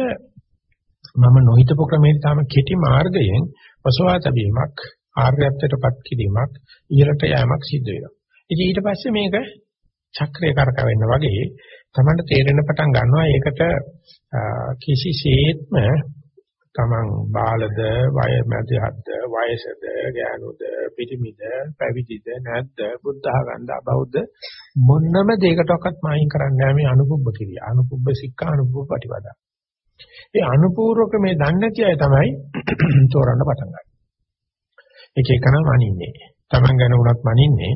මම නොහිතපු ක්‍රමයේ තම කෙටි මාර්ගයෙන් වසවා තැබීමක් ආර්යත්වයටපත් කිරීමක් ඉහළට යෑමක් සිද්ධ වෙනවා. ඉතින් ඊට පස්සේ මේක චක්‍රය කරකවෙන්න වගේ තමන්ට තේරෙන්න පටන් ගන්නවා. ඒකට කිසිසේත්ම තමන් බාලද වය මැදහත්ද වයසද ගෑනුද පිටිමිද පැවිදිද නැද්ද බුද්ධ ආගන්ද අබෞද්ධ මොන්නම දෙයකටවත් මායින් කරන්නේ නැහැ මේ අනුපුබ්බ කිරිය. අනුපුබ්බ සික්ඛා අනුපුබ්බ ප්‍රතිපදා ඒ අනුපූර්වක මේ දන්නේ නැති අය තමයි තෝරන්න පටන් ගන්නේ එක එකනම් මනින්නේ තමන් ගැන උනත් මනින්නේ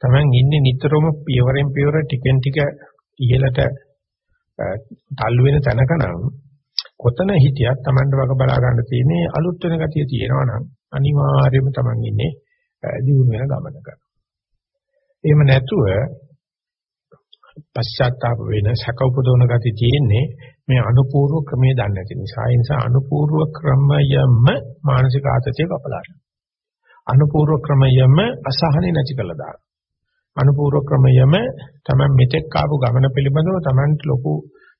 තමන් ඉන්නේ නිතරම පියවරෙන් පියවර ටිකෙන් ටික ඉහළට තල්ලු වෙන තැනක නම් කොතන හිටියත් Tamanට වග බලා ගන්න තියෙන්නේ අලුත් වෙන ගතිය තියෙනවා නම් අනිවාර්යයෙන්ම Taman ඉන්නේ දියුණු වෙන ගමනක. එහෙම නැතුව පශ්චාත්තාප වෙන සැක උපදවන ගතිය තියෙන්නේ මේ අනුපූර්ව ක්‍රමයේ දන්නේ නැති නිසා. ඒ නිසා අනුපූර්ව ක්‍රමයම මානසික ආතතිය කපලා අනුපූර්ව ක්‍රමයම අසහනෙ නැති කළා දාන. අනුපූර්ව ක්‍රමයම තමයි මෙතෙක් ආපු ගමන පිළිබඳව Tamanට ලොකු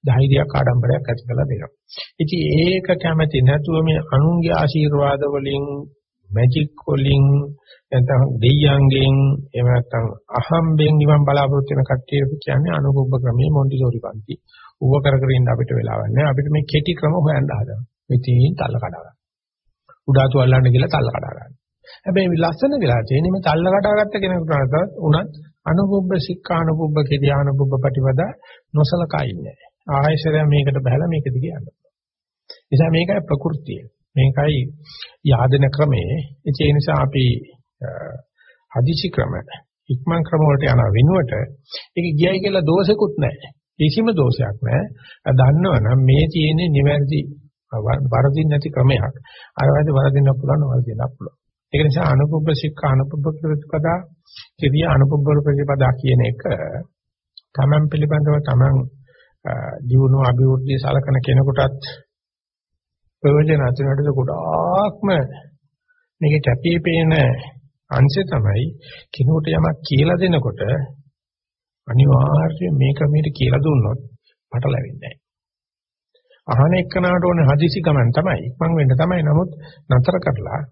ධෛර්යයක් ආඩම්බරයක් ඇති කරලා දෙනවා. ඉතින් ඒක කැමැති නැතුව මේ අනුන්ගේ ආශිර්වාද වලින් මැජික් වලින් නැත්නම් දෙයියන්ගෙන් එහෙම නැත්නම් අහම්බෙන් නිවන් බලාපොරොත්තු වෙන කට්ටිය කියන්නේ අනුභව ක්‍රමයේ මොන්ටිසෝරි පන්ති. ඌව කර කර ඉන්න අපිට වෙලාවක් නැහැ. අපිට මේ කෙටි ක්‍රම හොයන්න හදනවා. ඉතින් තල්ල කඩා ගන්න. උඩාතු අල්ලන්න කියලා තල්ල කඩා ගන්න. හැබැයි ලස්සන වෙලා තියෙන්නේ මේ තල්ල කඩාගත්ත කෙනෙකුට උනත් අනුපුබ්බ සික්ඛා අනුපුබ්බ කිරියා අනුපුබ්බ ප්‍රතිපදා නොසලකා ඉන්නේ. ආයශරය මේකට බහලා මේක දිගේ යන්න. නිසා මේකයි ප්‍රകൃතිය. මේකයි යාදන ක්‍රමයේ. ඒ නිසා අපි හදිසි ක්‍රම ඉක්මන් ක්‍රම වලට යන වෙනුවට ඒක ගියයි කියලා දෝෂෙකුත් නැහැ. කිසිම දෝෂයක් නැහැ. දන්නවනම් මේ තියෙන්නේ නිවැරදි වරදින් නැති ක්‍රමයක්. අර වගේ වරදින්න පුළුවන් වරදින්න පුළුවන්. ඒක නිසා අනුපුබ්බ සික්ඛා අනුපුබ්බ ප්‍රතිපදා කිරිය අනුපුබ්බ ප්‍රතිපදා කියන එක තමන් පිළිබඳව තමන් ජීවන අභිවෘද්ධිය සලකන කෙනෙකුටත් ප්‍රයෝජන අතනට ගොඩාක්ම මේක කැපී පේන අංශය තමයි කිනුට යමක් කියලා දෙනකොට අනිවාර්යයෙන් මේ ක්‍රමයට කියලා දුන්නොත් පටලැවෙන්නේ නැහැ. අහන එක්කනට ඕනේ හදිසි ගමන් තමයි. ඉක්මන් වෙන්න තමයි. නමුත් නතර කරලා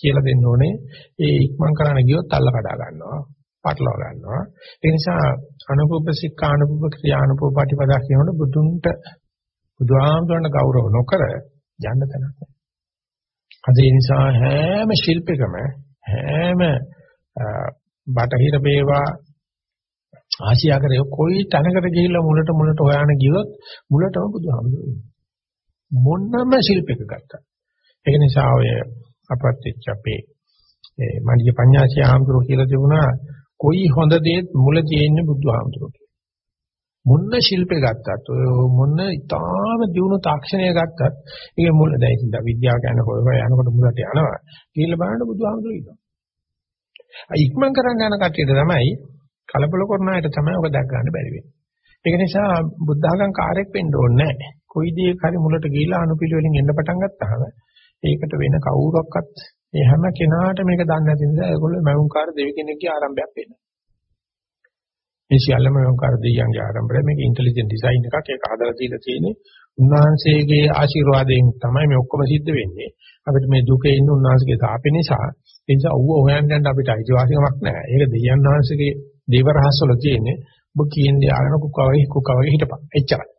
කියලා දෙන්න ඕනේ. ඒ ඉක්මන් කරන්න ගියොත් අල්ල කඩා ගන්නවා. පටලවා ගන්නවා. ඒ නිසා අනුපුප්ප සික්ඛා අනුපුප්ප ක්‍රියා අනුපුප්ප ප්‍රතිපදා කියනකොට බුදුන්ට බුදුහාමුදුරන්ට ගෞරව නොකර යන්න තැනක් නැහැ. අද ඒ නිසා හැම ශිල්පිකම හැම බටහිර වේවා ආසියාකරේ කොයි තැනකට ගිහිල්ලා මුලට මුලට හොයන්න ගියොත් මුලටම බුදුහාමුදුරුවෝ මොන්නම ශිල්පික ගත්තා. ඒක නිසා ඔය අපත් එච්ච අපේ මණ්ඩිය පඤ්ඤාසී ආම්තුරු කියලා තිබුණා කොයි හොඳ දේත් මුල තියෙන්නේ බුදුහාමුදුරුවෝ කියලා. මොන්න ශිල්පේ ගත්තත් ඔය මොන්න ඊටාම දියුණු තාක්ෂණය ගත්තත් ඒක මුල දැන් ඉතින් විද්‍යාව කියන්නේ හොය හොය යනකොට මුලට යනවා. කියලා බලන්න බුදුහාමුදුරුවෝ ඉන්නවා. ඉක්මන් කරන්න යන කට්ටියට තමයි කලබල කරන අයට තමයි ඔක දැක් ගන්න බැරි වෙන්නේ. ඒක නිසා බුද්ධඝම් කාර්යයක් වෙන්න ඕනේ නැහැ. කොයි දෙයක හරි මුලට ගිහිලා අනුපිළිවෙලින් එන්න පටන් ගත්තාම ඒකට වෙන කවුරක්වත් මේ හැම කෙනාට මේක දන්නේ නැති නිසා ඒගොල්ලෝ මෞංකාර දෙවි කෙනෙක්ගේ ආරම්භයක් වෙනවා. මේ සියල්ලම මෞංකාර දෙවියන්ගේ ආරම්භය මේක ඉන්ටෙලිජන්ට් ඩිසයින් එකක් ඒක හදලා තියලා තියෙන්නේ. උන්වහන්සේගේ ආශිර්වාදයෙන් තමයි මේ ඔක්කොම සිද්ධ වෙන්නේ. අපිට මේ දුකේ ඉන්න උන්වහන්සේගේ තාපේ නිසා ඒ නිසා ඌව හොයන්න යන්න අපිට අයිතිවාසිකමක් නැහැ. ඒක දෙවියන් වහන්සේගේ දේව රහස් වල තියෙන්නේ. ඔබ කියන්නේ ආගෙන කුක්කා වගේ කුක්කා වගේ හිටපන්. එච්චරයි.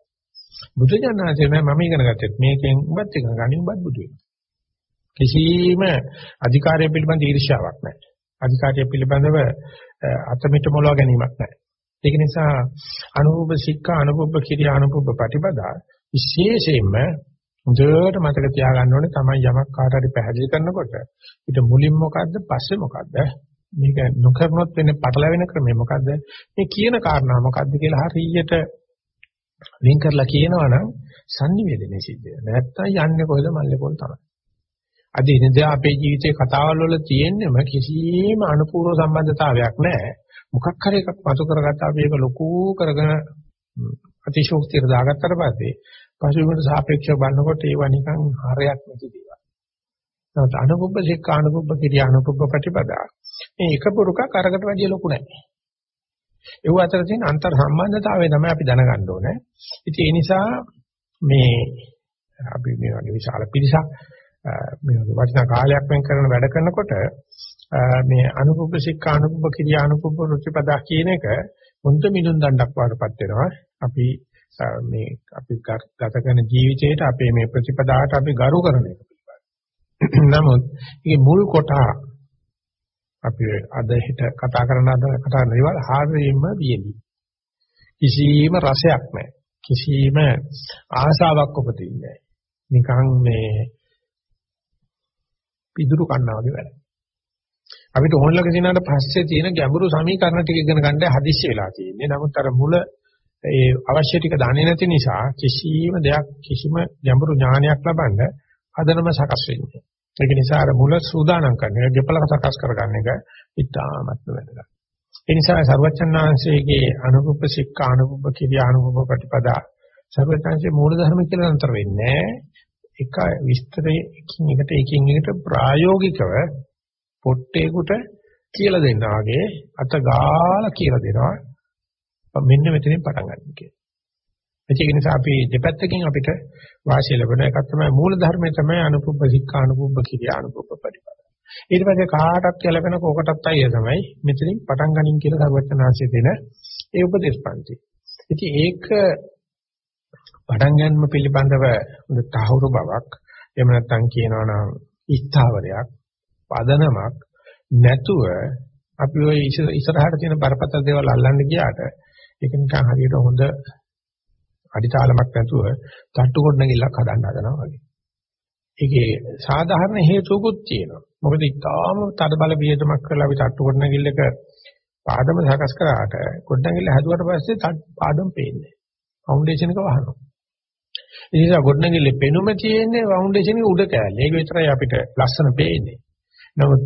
බුදු දඥාන්සේ නෑ මම ඉගෙන ගත්තෙත් මේකෙන් උඹත් ඉගෙන ගන්න උඹත් බුදු වෙනවා. කිසිම අධිකාරිය පිළිබඳ ඊර්ෂ්‍යාවක් නැහැ. අධිකාරිය පිළිබඳව අතමිට මොලව ගැනීමක් නැහැ. ඒක නිසා අනුභව සික්ඛා අනුභව කිරියා අනුභව ප්‍රතිපදා විශේෂයෙන්ම හොඳට මතක තියාගන්න ඕනේ තමයි යමක් කාට හරි පැහැදිලි කරනකොට. ඊට මුලින් මොකද්ද පස්සේ මොකද්ද? මේක නොකරනොත් වෙන්නේ පටලැවෙන ක්‍රමය මොකද්ද? මේ කියන කාරණා මොකද්ද කියලා හරියට වෙන් කරලා කියනවනම් sannivedanaye සිද්ධ වෙනවා. නැත්තම් යන්නේ කොහෙද? මල්ලේ පොල් තමයි. අද ඉඳලා අපේ ජීවිතේ කතාවල් වල තියෙන්නම කිසිම අනුපූර්ව සම්බන්ධතාවයක් නැහැ මොකක් හරි එකක් පසු කරගත්තා අපි ඒක ලොකු කරගෙන අතිශෝක්තියට දාගත්තට පස්සේ පසුබිමට සාපේක්ෂව බලනකොට ඒවා නිකන් හරයක් නැති දේවල්. නැත්නම් අනුපුබ්බ සික්ඛ අනුපුබ්බ කිරිය අනුපුබ්බ ප්‍රතිපදා. මේ එක පුරුකක් අරකට වැඩිය ලොකු නැහැ. ඒ අතර තියෙන අන්තර් සම්බන්ධතාවය තමයි අපි දැනගන්න ඕනේ. ඉතින් ඒ නිසා මේ අපි මේ වගේ විශාල පිරිසක් මේ වගේ වටිනා කාලයක් වෙන් කරන වැඩ කරනකොට මේ අනුපුබ්බ සික්ඛ අනුපුබ්බ කිරිය අනුපුබ්බ ප්‍රතිපදා කියන එක මුන්ත මිනුම් දණ්ඩක් වඩපත් වෙනවා. අපි මේ අපි ගත කරන ජීවිතේට අපේ මේ ප්‍රතිපදාවට අපි ගරු කරන එක පිළිබඳ. නමුත් මේ මුල් කොට අපි අද හිට කතා කරන අද කතා කරන දේවල් හරියම වියලි. කිසිම රසයක් නැහැ. කිසිම ආසාවක් උපදින්නේ නැහැ. නිකන් මේ පිදුරු කන්නා වගේ වැඩ. අපිට ඕනලක දිනාට පස්සේ තියෙන ගැඹුරු සමීකරණ ටික ඉගෙන ගන්න හදිස්සි වෙලා තියෙන්නේ. නමුත් අර මුල ඒ අවශ්‍ය ටික දන්නේ නැති නිසා කිසිම දෙයක් කිසිම ගැඹුරු ඥානයක් ලබන්න හදනම සකස් වෙන්නේ. ඒක නිසා අර මුල සූදානම් කරන එක, ගෙපල සකස් කරගන්න එක ඉතාමත් වැදගත්. ඒ නිසා සර්වචන්නාංශයේ අනුපුප්ප සික්ඛා අනුපුප්ප කිරියා අනුපුප්ප ප්‍රතිපදා සර්වචන්නාංශයේ මූල ධර්ම කියලා අන්තර වෙන්නේ එක විස්තරයේ එකින් එකට එකින් එකට ප්‍රායෝගිකව පොට්ටේකට කියලා දෙනවා වගේ අත ගාලා කියලා දෙනවා මෙන්න මෙතනින් පටන් ගන්න කියලා. ඒක නිසා අපි දෙපැත්තකින් අපිට වාසිය ලැබෙන එකක් තමයි මූල ධර්මයේ තමයි අනුපුබ්බ සික්ඛා අනුපුබ්බ කිරියා අනුපුබ්බ පරිපද. ඊට පස්සේ කාටත් ගැලපෙන කෝකටත් අයිය තමයි මෙතනින් පටන් ගනින් කියලා සර්වඥාන්සේ දෙන ඒ උපදේශ පන්ති. ඉතින් ඒක පටන් ගන්නම පිළිබඳව තහවුරු බවක් එහෙම නැත්නම් කියනවා නම් ස්ථාවරයක් පදනමක් නැතුව අපි ওই ඉස්සරහට තියෙන බරපතල දේවල් අල්ලන්න ගියාට ඒක නිකන් හරියට හොඳ අඩිතාලමක් නැතුව තට්ටු කොට ගිල්ලක් හදන්න හදනවා වගේ. ඒකේ සාධාරණ හේතුකුත් තියෙනවා. මොකද ඉතාලම තද බල වියදමක් කරලා අපි තට්ටු කොට ගිල්ලක පාදම සකස් කරාට ගොඩනැගිල්ල හැදුවට පස්සේ පාදම පේන්නේ. ෆවුන්ඩේෂන් එක වහනවා. ඒ නිසා ගොඩනැගිල්ලේ පෙනුම තියෙන්නේ ෆවුන්ඩේෂන් එකේ උඩ කෑල්ල. ඒක විතරයි අපිට ලස්සන පේන්නේ. නමුත්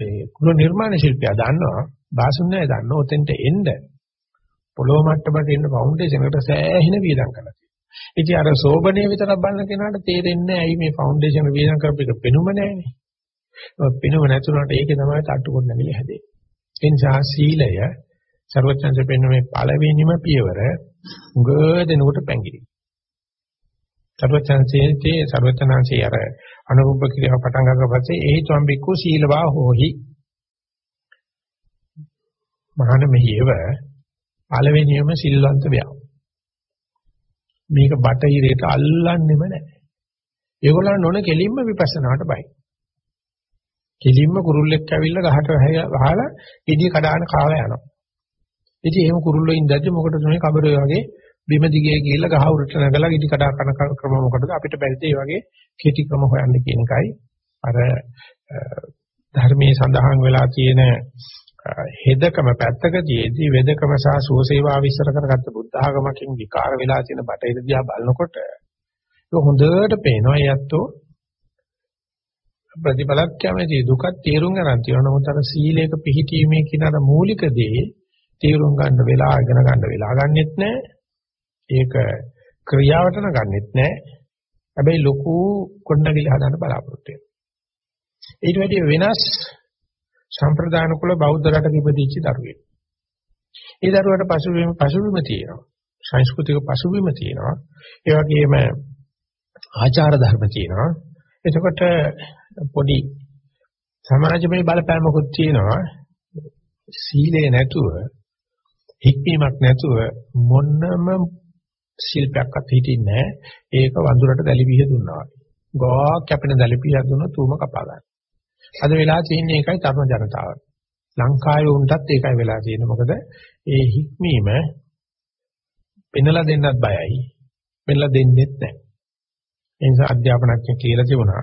ඒ කුල නිර්මාණ ශිල්පියා දන්නවා, බාසුන්නය දන්නවා ඔතෙන්ට එන්න පොළොව මට්ටමට එන්න ෆවුන්ඩේෂන් එකට සෑහෙන වියදම් කරලා තියෙනවා. ඉතින් අර සෝබනේ විතරක් බලන කෙනාට තේරෙන්නේ නැහැ ඇයි මේ ෆවුන්ඩේෂන් වියදම් කරපු එක පෙනුම නැහැනේ. පෙනුම නැතුණාට ඒකේ තමයි තට්ටු කොට නැගිලි හැදෙන්නේ. ඒ නිසා සීලය ਸਰවඥංශ පෙන්න මේ පළවෙනිම පියවර උග දෙනකොට පැංගිරි. සර්වචන්සේතේ සර්වචනංසේ අර අනුරූප ක්‍රියාව පටන් ගන්නකොටසේ ඒතුම් බිකු සීලවා හෝහි. මහාන මෙහිව පළවෙනියම සිල්වන්ත වේය මේක බටහිරේට අල්ලන්නෙම නැහැ ඒගොල්ලන් නොන කෙලින්ම විපස්සනාට බයි. කෙලින්ම කුරුල්ලෙක් ඇවිල්ලා ගහට වහලා ඉදී කඩාන කාලා යනවා. ඉතින් එහෙම කුරුල්ලෝ ඉඳද්දි මොකටද මේ කබරේ වගේ බිම දිගේ ගිහිල්ලා ගහ උරට නැගලා ඉදී කඩා කන ක්‍රම මොකටද? අපිට බැරිද මේ වගේ කෙටි ක්‍රම හොයන්න කියන එකයි. අර ධර්මයේ සඳහන් වෙලා තියෙන හෙදකම පැත්තකදීදී වෙදකම සහ සුවසේවා විස්තර කරගත්ත බුද්ධ ආගමකින් විකාර වෙලා තියෙන බටහිර දිහා බලනකොට ඒක හොඳට පේනවා. යැත්තෝ ප්‍රතිඵලක් කැමති දුකක් තේරුම් ගන්න තියෙනවා. නමුත් අර සීලයක පිහිටීමේ කියන අර මූලික දේ තේරුම් ගන්න වෙලා ඉගෙන ගන්න වෙලා ගන්නෙත් නැහැ ඒක ක්‍රියාවට නගන්නෙත් නැහැ හැබැයි ලොකු කොණ්ඩගිල හදන්න බලාපොරොත්තු වෙනවා ඊට වැඩිය වෙනස් සම්ප්‍රදාන කුල බෞද්ධ රටක ඉපදිච්ච දරුවෙක්. ඒ දරුවට පසුබිම පසුබිම තියෙනවා. සංස්කෘතික පසුබිම තියෙනවා. ඒ වගේම ආචාර ධර්ම තියෙනවා. එතකොට පොඩි සමාජමය බලපෑමකුත් තියෙනවා. සීලේ නැතුව හික්මීමක් නැතුව මොන්නම ශිල්පයක්වත් හිටින්නේ නැහැ. ඒක වඳුරට දැලිපිය දුන්නා වගේ. ගෝ කැපෙන දැලිපිය දුන්න තුම කපා ගන්න. අද වෙලා තියෙන්නේ ඒකයි තරුණ ජනතාවට. ලංකාවේ උන්ටත් ඒකයි වෙලා තියෙන්නේ. මොකද ඒ හික්මීම පෙන්ලා දෙන්නත් බයයි. පෙන්ලා දෙන්නෙත් නැහැ. ඒ නිසා අධ්‍යාපනඥ කියලා තිබුණා.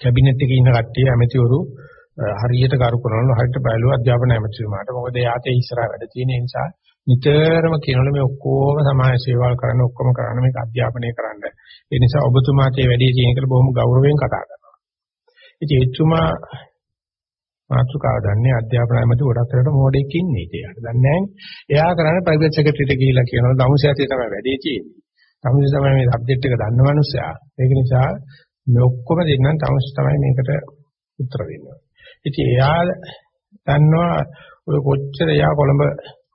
කැබිනට් එකේ ඉන්න කට්ටිය ඇමතිවරු හරියට කරු කරනවලු හරියට බයලුව අධ්‍යාපන ඇමතිතුමාට. මොකද එයාට ඉස්සරහ වැඩ තියෙන නිසා නිතරම කියනවලු මේ ඔක්කොම සමාජ සේවාවල් කරන්න ඔක්කොම කරන්න මේක අධ්‍යාපනය කරන්න. ඒ නිසා ඔබතුමාට මේ වැඩේ කියන එකට බොහොම ගෞරවයෙන් කතා කරනවා. ඉතින් එතුමා මාතෘකාව දන්නේ අධ්‍යාපන ඇමති ගොඩක් කරට මොඩෙක් ඉන්නේ ඉතින්. දන්නේ එයා කරන්නේ ප්‍රයිවට් සෙක්‍රටරියට ගිහිල්ලා කියනවා දමුසයතේ තමයි වැඩේ තියෙන්නේ. තමුසේ තමයි මේ සබ්ජෙක්ට් එක දන්න මනුස්සයා. ඒක නිසා මේ ඔක්කොම දෙන්නම් තමුසේ තමයි මේකට උත්තර දෙන්නේ. ඉතින් එයා දන්නවා ඔය කොච්චර එයා කොළඹ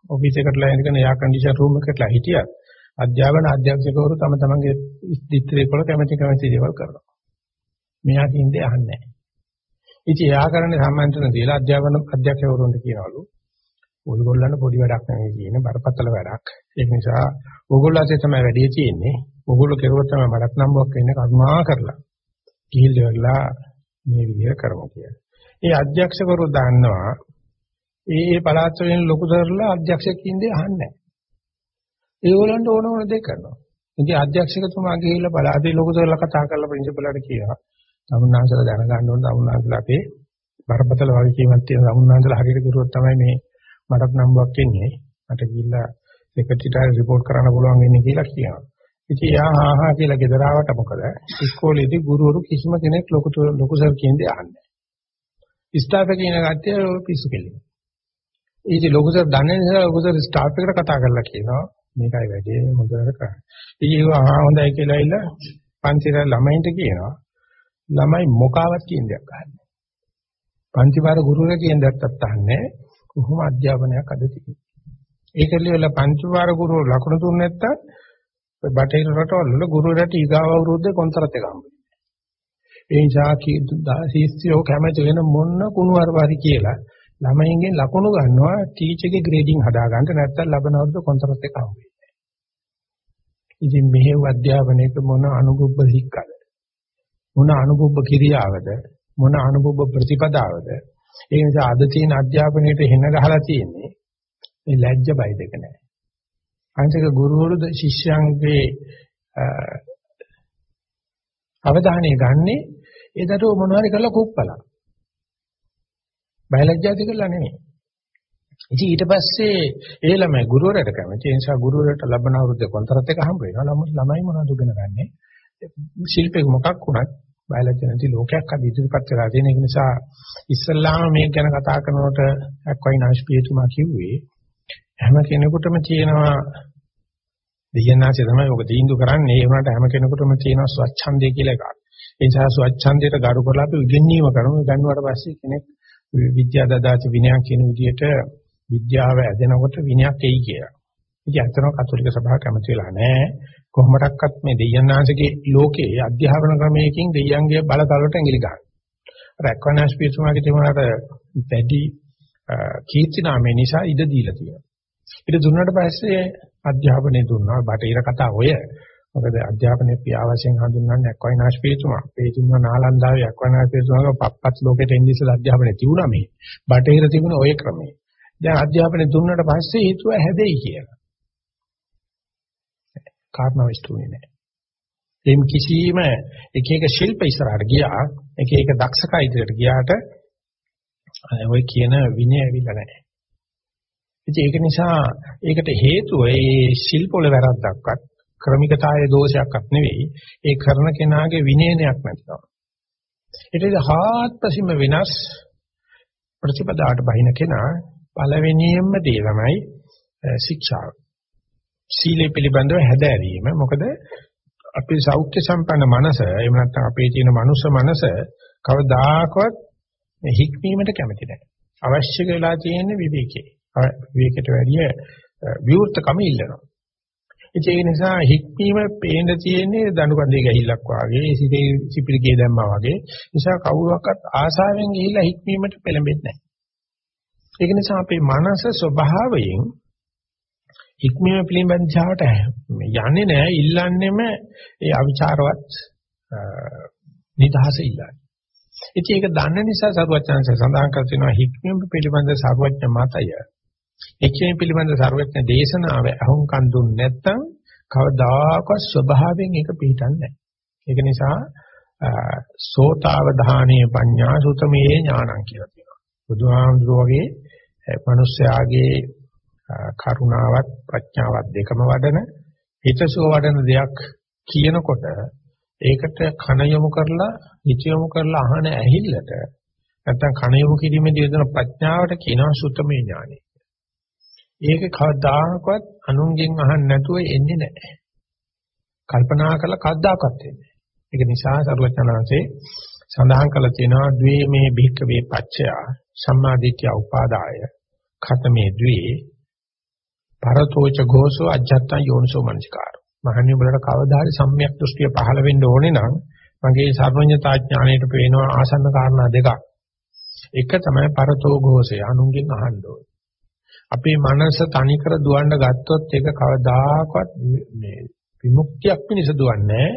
ඔෆිස් එකට ලෑනගෙන එයා කන්ඩිෂන් රූම් එකකට හිටියත් අධ්‍යාපන අධ්‍යක්ෂකවරු තම තමන්ගේ දිස්ත්‍රික්ක වල කැමැති කැමැති දේවල් කරනවා. මෙයා කියන්නේ අහන්නේ නැහැ. ඉතින් එයා කරන්නේ සම්මන්ත්‍රණ දීලා අධ්‍යාපන අධ්‍යක්ෂකවරුන්ට කියනවලු ඔයගොල්ලන්ට පොඩි වැඩක් නෙවෙයි කියන්නේ බරපතල වැඩක්. ඒ නිසා ඕගොල්ලෝ අතේ තමයි වැඩි තියෙන්නේ. ඕගොල්ලෝ කෙරුවොත් තමයි මඩක් නම්බුවක් වෙන්නේ කර්මා කරලා. කිහිල්ලවලා මේ විදිය කරමු කියලා. ඒ අධ්‍යක්ෂකවරු දන්නවා ඒ ඒ පළාත් වලින් ලොකු දරලා අධ්‍යක්ෂක කින්දේ අහන්නේ නැහැ. ඒගොල්ලන්ට ඕන ඕන දේ කරනවා. ඉතින් අධ්‍යක්ෂකතුමා ගිහිල්ලා පළාතේ ලොකු දරලා කතා කරලා ප්‍රින්සිපල්ලාට කියනවා. තමුන්නාන්සලා දැනගන්න ඕන තමුන්නාන්සලා අපේ බරපතල වගකීමක් තියෙන තමුන්නාන්සලා හරියට කරුවොත් තමයි මේ මටත් නම්බුවක් එන්නේ. මට ගිහිල්ලා සෙක්‍රටරියට රිපෝට් කරන්න පුළුවන් වෙන්නේ කියලා කියනවා. ඉතින් යා හා හා කියලා ගෙදර ආවට මොකද? ඉස්කෝලේදී ගුරුවරු කිසිම කෙනෙක් ලොකු ලොකු සර් කියන්නේ අහන්නේ නැහැ. ස්ටාෆ් එකේ ඉන්න කට්ටිය පිස්සු කෙලිනවා. ඉතින් ලොකුසර් දන්නේ නිසා ලොකුසර් ස්ටාෆ් එකට කතා කරලා කියනවා මේකයි වැඩේ හොඳට කරන්න. ඉතින් ඒවා ආ හොඳයි කියලා ඉල්ල පන්තිර ළමයින්ට කියනවා. ළමයි මොකාවක් කියන දෙයක් අහන්නේ. පන්තිවාර ගුරුවරයා කියන දෙයක්වත් අහන්නේ කොහොම අධ්‍යාපනයක් අද තියෙන්නේ. ඒකලිය වල පන්තිවාර ගුරුවරු ලකුණු දුන්නේ නැත්තම් බටහිර රටවල වල ගුරුවරයාට ඊගාව අවුරුද්දේ කොන්තරත් එක හම්බ වෙනවා. ඒ නිසා කී ශිෂ්‍යයෝ කැමති වෙන මොන කුණු අරවාරි කියලා ළමයින්ගෙන් ලකුණු ගන්නවා ටීචර්ගේ ග්‍රේඩින් හදාගන්න නැත්නම් ලබන අවුරුදු කොන්ත්‍රාත් එක අහු වෙන්නේ. ඉතින් මෙහෙව අධ්‍යාපනයක මොන අනුගුබ්බ හික්කද? මොන අනුභව කිරියාවද මොන අනුභව ප්‍රතිපදාවද ඒ නිසා අද තියෙන අධ්‍යාපනයේට හෙන ගහලා තියෙන්නේ මේ ලැජ්ජ බය දෙක නැහැ. අනික ගුරුවරු ශිෂ්‍යයන්ගේ අවධානය ගන්නේ ඒ දරුවෝ මොනවාරි කරලා කුප්පලා. බයලජ්ජාති කරලා නෙමෙයි. ඉතින් ඊට පස්සේ ඒ ළමයි ගුරුවරයාට කැමති. ඒ නිසා ගුරුවරයාට ලබන අවුරුද්දේ කොන්තරත් එක හම්බ වෙනවා. ළමයි මොනවද උගෙන ගන්නේ? ශිල්පේ මොකක් වුණත් බයලජ්ජා නැති ලෝකයක් අද ඉදිරිපත් කරලා තියෙන එක නිසා ඉස්සල්ලාම මේක ගැන කතා කරනකොට අක්වයිනාස් පියතුමා කිව්වේ හැම කෙනෙකුටම තියෙනවා දෙයනාසේ තමයි ඔක තීන්දුව කරන්නේ ඒ වුණාට හැම කෙනෙකුටම තියෙනවා ස්වච්ඡන්දය කියලා එකක්. ඒ නිසා ස්වච්ඡන්දයට ගරු කරලා අපි ඉගෙනීම කරමු. ගන්නුවාට පස්සේ කෙනෙක් විද්‍යා දදාති විනයක් කියන විදිහට විද්‍යාව ඇදෙනකොට විනයක් එයි කියලා. ඉතින් අතන කතෝලික සභාව කැමති වෙලා නැහැ. කොහොමඩක්වත් මේ දෙයයන්ාංශගේ ලෝකයේ අධ්‍යාපන ක්‍රමයකින් දෙයයන්ගේ බලතලට ඇඟිලි ගන්න. අර එක්වනාස් පිටුමාගේ තිබුණාට වැඩි කීර්ති නාමය නිසා ඉඩ දීලා තියෙනවා. ඊට දුන්නාට පස්සේ අධ්‍යාපනය දුන්නා බටහිර කතා ඔය. මොකද අධ්‍යාපනයේ පියාවසෙන් හඳුන්වන්නේ එක්වනාස් පිටුමා. පිටුමා නාලන්දාවේ එක්වනාස් පිටුමාගේ පප්පත් ලෝකෙට එන්නේ ඉස්සලා අධ්‍යාපනය තිබුණා මේ. බටහිර තිබුණ ඔය ක්‍රමය. දැන් අධ්‍යාපනය දුන්නාට පස්සේ හිතුව හැදෙයි කියලා. කාරණා විශ්තුනේ නැහැ. එම් කිසියම් එක එක ශිල්ප ඉස්සරහට ගියා එක එක දක්ෂකා ඉදිරියට ගියාට ඔය කියන විනය ඇවිල්ලා නැහැ. ඉතින් ඒක නිසා ඒකට හේතුව ඒ ශිල්ප වල වැරද්දක්වත් ක්‍රමිකතාවයේ දෝෂයක්වත් නෙවෙයි ඒ කරන කෙනාගේ විනයනයක් නැතිව. ඊට හාත්පසින්ම වෙනස් ප්‍රතිපදාවට බහින කෙනා පළවෙනියෙන්ම දේ තමයි ශික්ෂාව. සීලය පිළිබඳව හැදෑරීම. මොකද අපේ සෞඛ්‍ය සම්පන්න මනස එහෙම නැත්නම් අපේ තියෙන මනුස්ස මනස කවදාකවත් හික්මීමට කැමති නැහැ. අවශ්‍ය වෙලා තියෙන විවේකේ. විවේකයට වැඩිය විවෘතකම ඉල්ලනවා. ඒ නිසා හික්මීම පේන්න තියෙන්නේ දඬු කඳේ ගහිල්ලක් වාගේ, සිතේ සිපිරිගේ දැම්මා වගේ. නිසා කවුරක්වත් ආසාවෙන් ගිහිල්ලා හික්මීමට පෙළඹෙන්නේ නැහැ. ඒක නිසා අපේ මනස ස්වභාවයෙන් ඉක්මීම පිළිබඳවට යන්නේ නැහැ ඉල්ලන්නෙම ඒ අවිචාරවත් නිදහස ඉල්ලන්නේ. ඉතින් ඒක දන්න නිසා සරුවචනanse සඳහන් කර තිනවා හික්මීම පිළිබඳ සරුවචන මතය. හික්මීම පිළිබඳ සරුවචන දේශනාව අහුම්කන් දුන්නේ නැත්නම් කවදාකවත් ස්වභාවයෙන් ඒක පිළිටන්නේ නැහැ. ඒක නිසා සෝතාවධානීය පඤ්ඤා සුතමේ ඥානං කියලා කියනවා. බුදුහාමුදුරුවෝ වගේ මිනිස්යාගේ කරුණාවත් ප්‍රඥාවත් දෙකම වඩන හිතසුව වඩන දෙයක් කියනකොට ඒකට කන යොමු කරලා හිත යොමු කරලා අහන ඇහිල්ලට නැත්නම් කන යොමු කිරීමේදී යොදන ප්‍රඥාවට කියනවා සුත්තමේ ඥානෙ. ඒක කවදාකවත් අනුන්ගෙන් අහන්න නැතුව එන්නේ නැහැ. කල්පනා කරලා කද්දාකවත් එන්නේ. ඒක නිසා සරුවචනාංශේ සඳහන් කරලා තියෙනවා ද්වේ මේ භික්කවේ පච්චය සම්මාදිට්ඨිය උපාදාය ඛතමේ ද්වේ පරතෝච ഘോഷෝ අජත්තං යෝනිසෝ මනසිකාර මහන්නේ උඹලට කවදා හරි සම්මියක් දෘෂ්ටිය පහළ වෙන්න ඕනේ නම් මගේ සර්වඥතා ඥාණයට පේනවා ආසන්න කාරණා දෙකක් එක තමයි පරතෝ ഘോഷය අනුන්ගෙන් අහන්න ඕනේ අපේ මනස තනිකර දුවන්න ගත්තොත් ඒක කවදාකවත් මේ විමුක්තියක් පිණිස දුවන්නේ